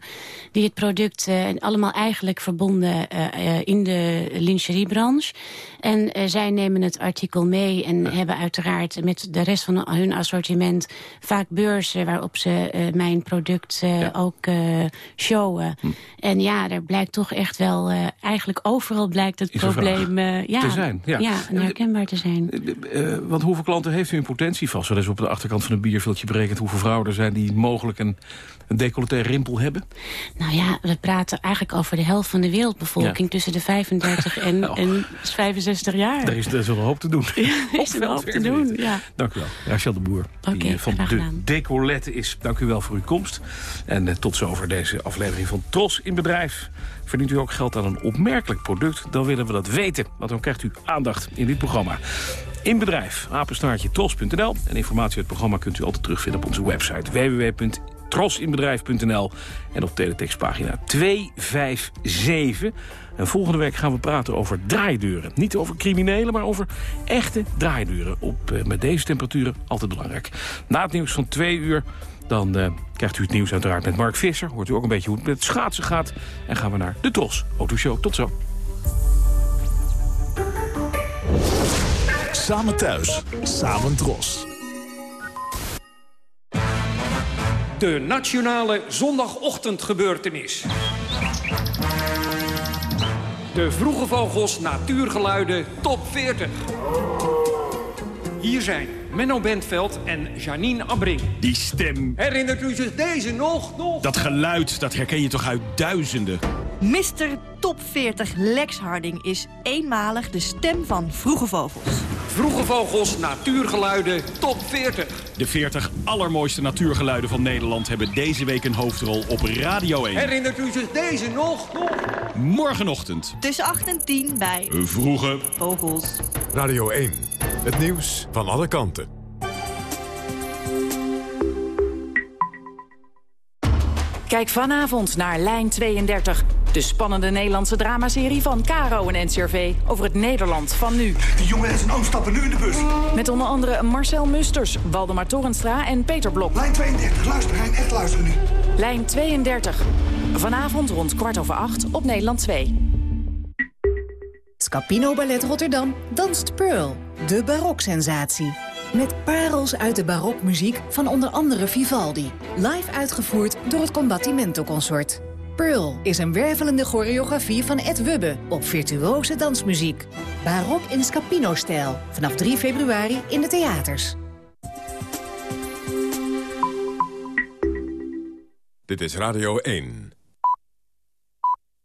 Die het product uh, allemaal eigenlijk verbonden uh, in de lingeriebranche. En uh, zij nemen het artikel mee en ja. hebben uiteraard met de rest van hun assortiment vaak beurzen waarop ze mijn product ja. ook showen. Hm. En ja, er blijkt toch echt wel, eigenlijk overal blijkt het Is probleem ja,
te zijn. Ja,
ja herkenbaar te zijn.
want hoeveel klanten heeft u in potentie vast? Wel eens op de achterkant van een bierviltje berekend hoeveel vrouwen er zijn die mogelijk een, een decolleté rimpel hebben?
Nou ja, we praten eigenlijk over de helft van de wereldbevolking... Tussen de 35 en, oh. en 65 jaar.
Daar is, er is wel een hoop te doen.
Ja, is er een hoop te doen, ja.
Dank u wel. Rachel de Boer,
okay, die
van de Decolette is. Dank u wel voor uw komst. En uh, tot zover deze aflevering van Tros in Bedrijf. Verdient u ook geld aan een opmerkelijk product? Dan willen we dat weten, want dan krijgt u aandacht in dit programma. In bedrijf, apenstaartje tros.nl. En informatie uit het programma kunt u altijd terugvinden op onze website www trosinbedrijf.nl en op teletextpagina 257. En volgende week gaan we praten over draaideuren. Niet over criminelen, maar over echte draaideuren. Op, uh, met deze temperaturen altijd belangrijk. Na het nieuws van twee uur dan uh, krijgt u het nieuws uiteraard met Mark Visser. Hoort u ook een beetje hoe het met schaatsen gaat. En gaan we naar de Tros Autoshow. Tot zo.
Samen thuis, samen Tros.
De nationale zondagochtendgebeurtenis. De Vroege Vogels Natuurgeluiden Top 40. Hier zijn Menno Bentveld en Janine Abbring.
Die stem.
Herinnert u zich deze nog? nog?
Dat geluid, dat herken je toch uit duizenden?
Mr. Top 40 Lex Harding is eenmalig de stem van Vroege Vogels.
Vroege Vogels Natuurgeluiden Top 40.
De 40 allermooiste natuurgeluiden van Nederland... hebben deze week een hoofdrol op Radio 1.
Herinnert u zich deze nog? nog?
Morgenochtend.
Tussen 8 en 10 bij...
Vroege
Vogels.
Radio 1. Het nieuws van alle kanten.
Kijk vanavond naar Lijn 32. De spannende Nederlandse dramaserie van Caro en NCRV over het Nederland van nu.
Die jongen en zijn oom stappen nu in de bus.
Met onder andere Marcel Musters, Waldemar Torenstra en Peter Blok.
Lijn 32, luister Hein, echt luisteren nu.
Lijn 32. Vanavond rond kwart over acht op Nederland 2.
Scapino Ballet Rotterdam danst Pearl, de baroksensatie. Met parels uit de barokmuziek van onder andere Vivaldi. Live uitgevoerd door het Combattimento Consort. Pearl is een wervelende choreografie van Ed Wubbe op virtuose dansmuziek. Barok in Scapino-stijl. Vanaf 3 februari in de theaters.
Dit is Radio 1.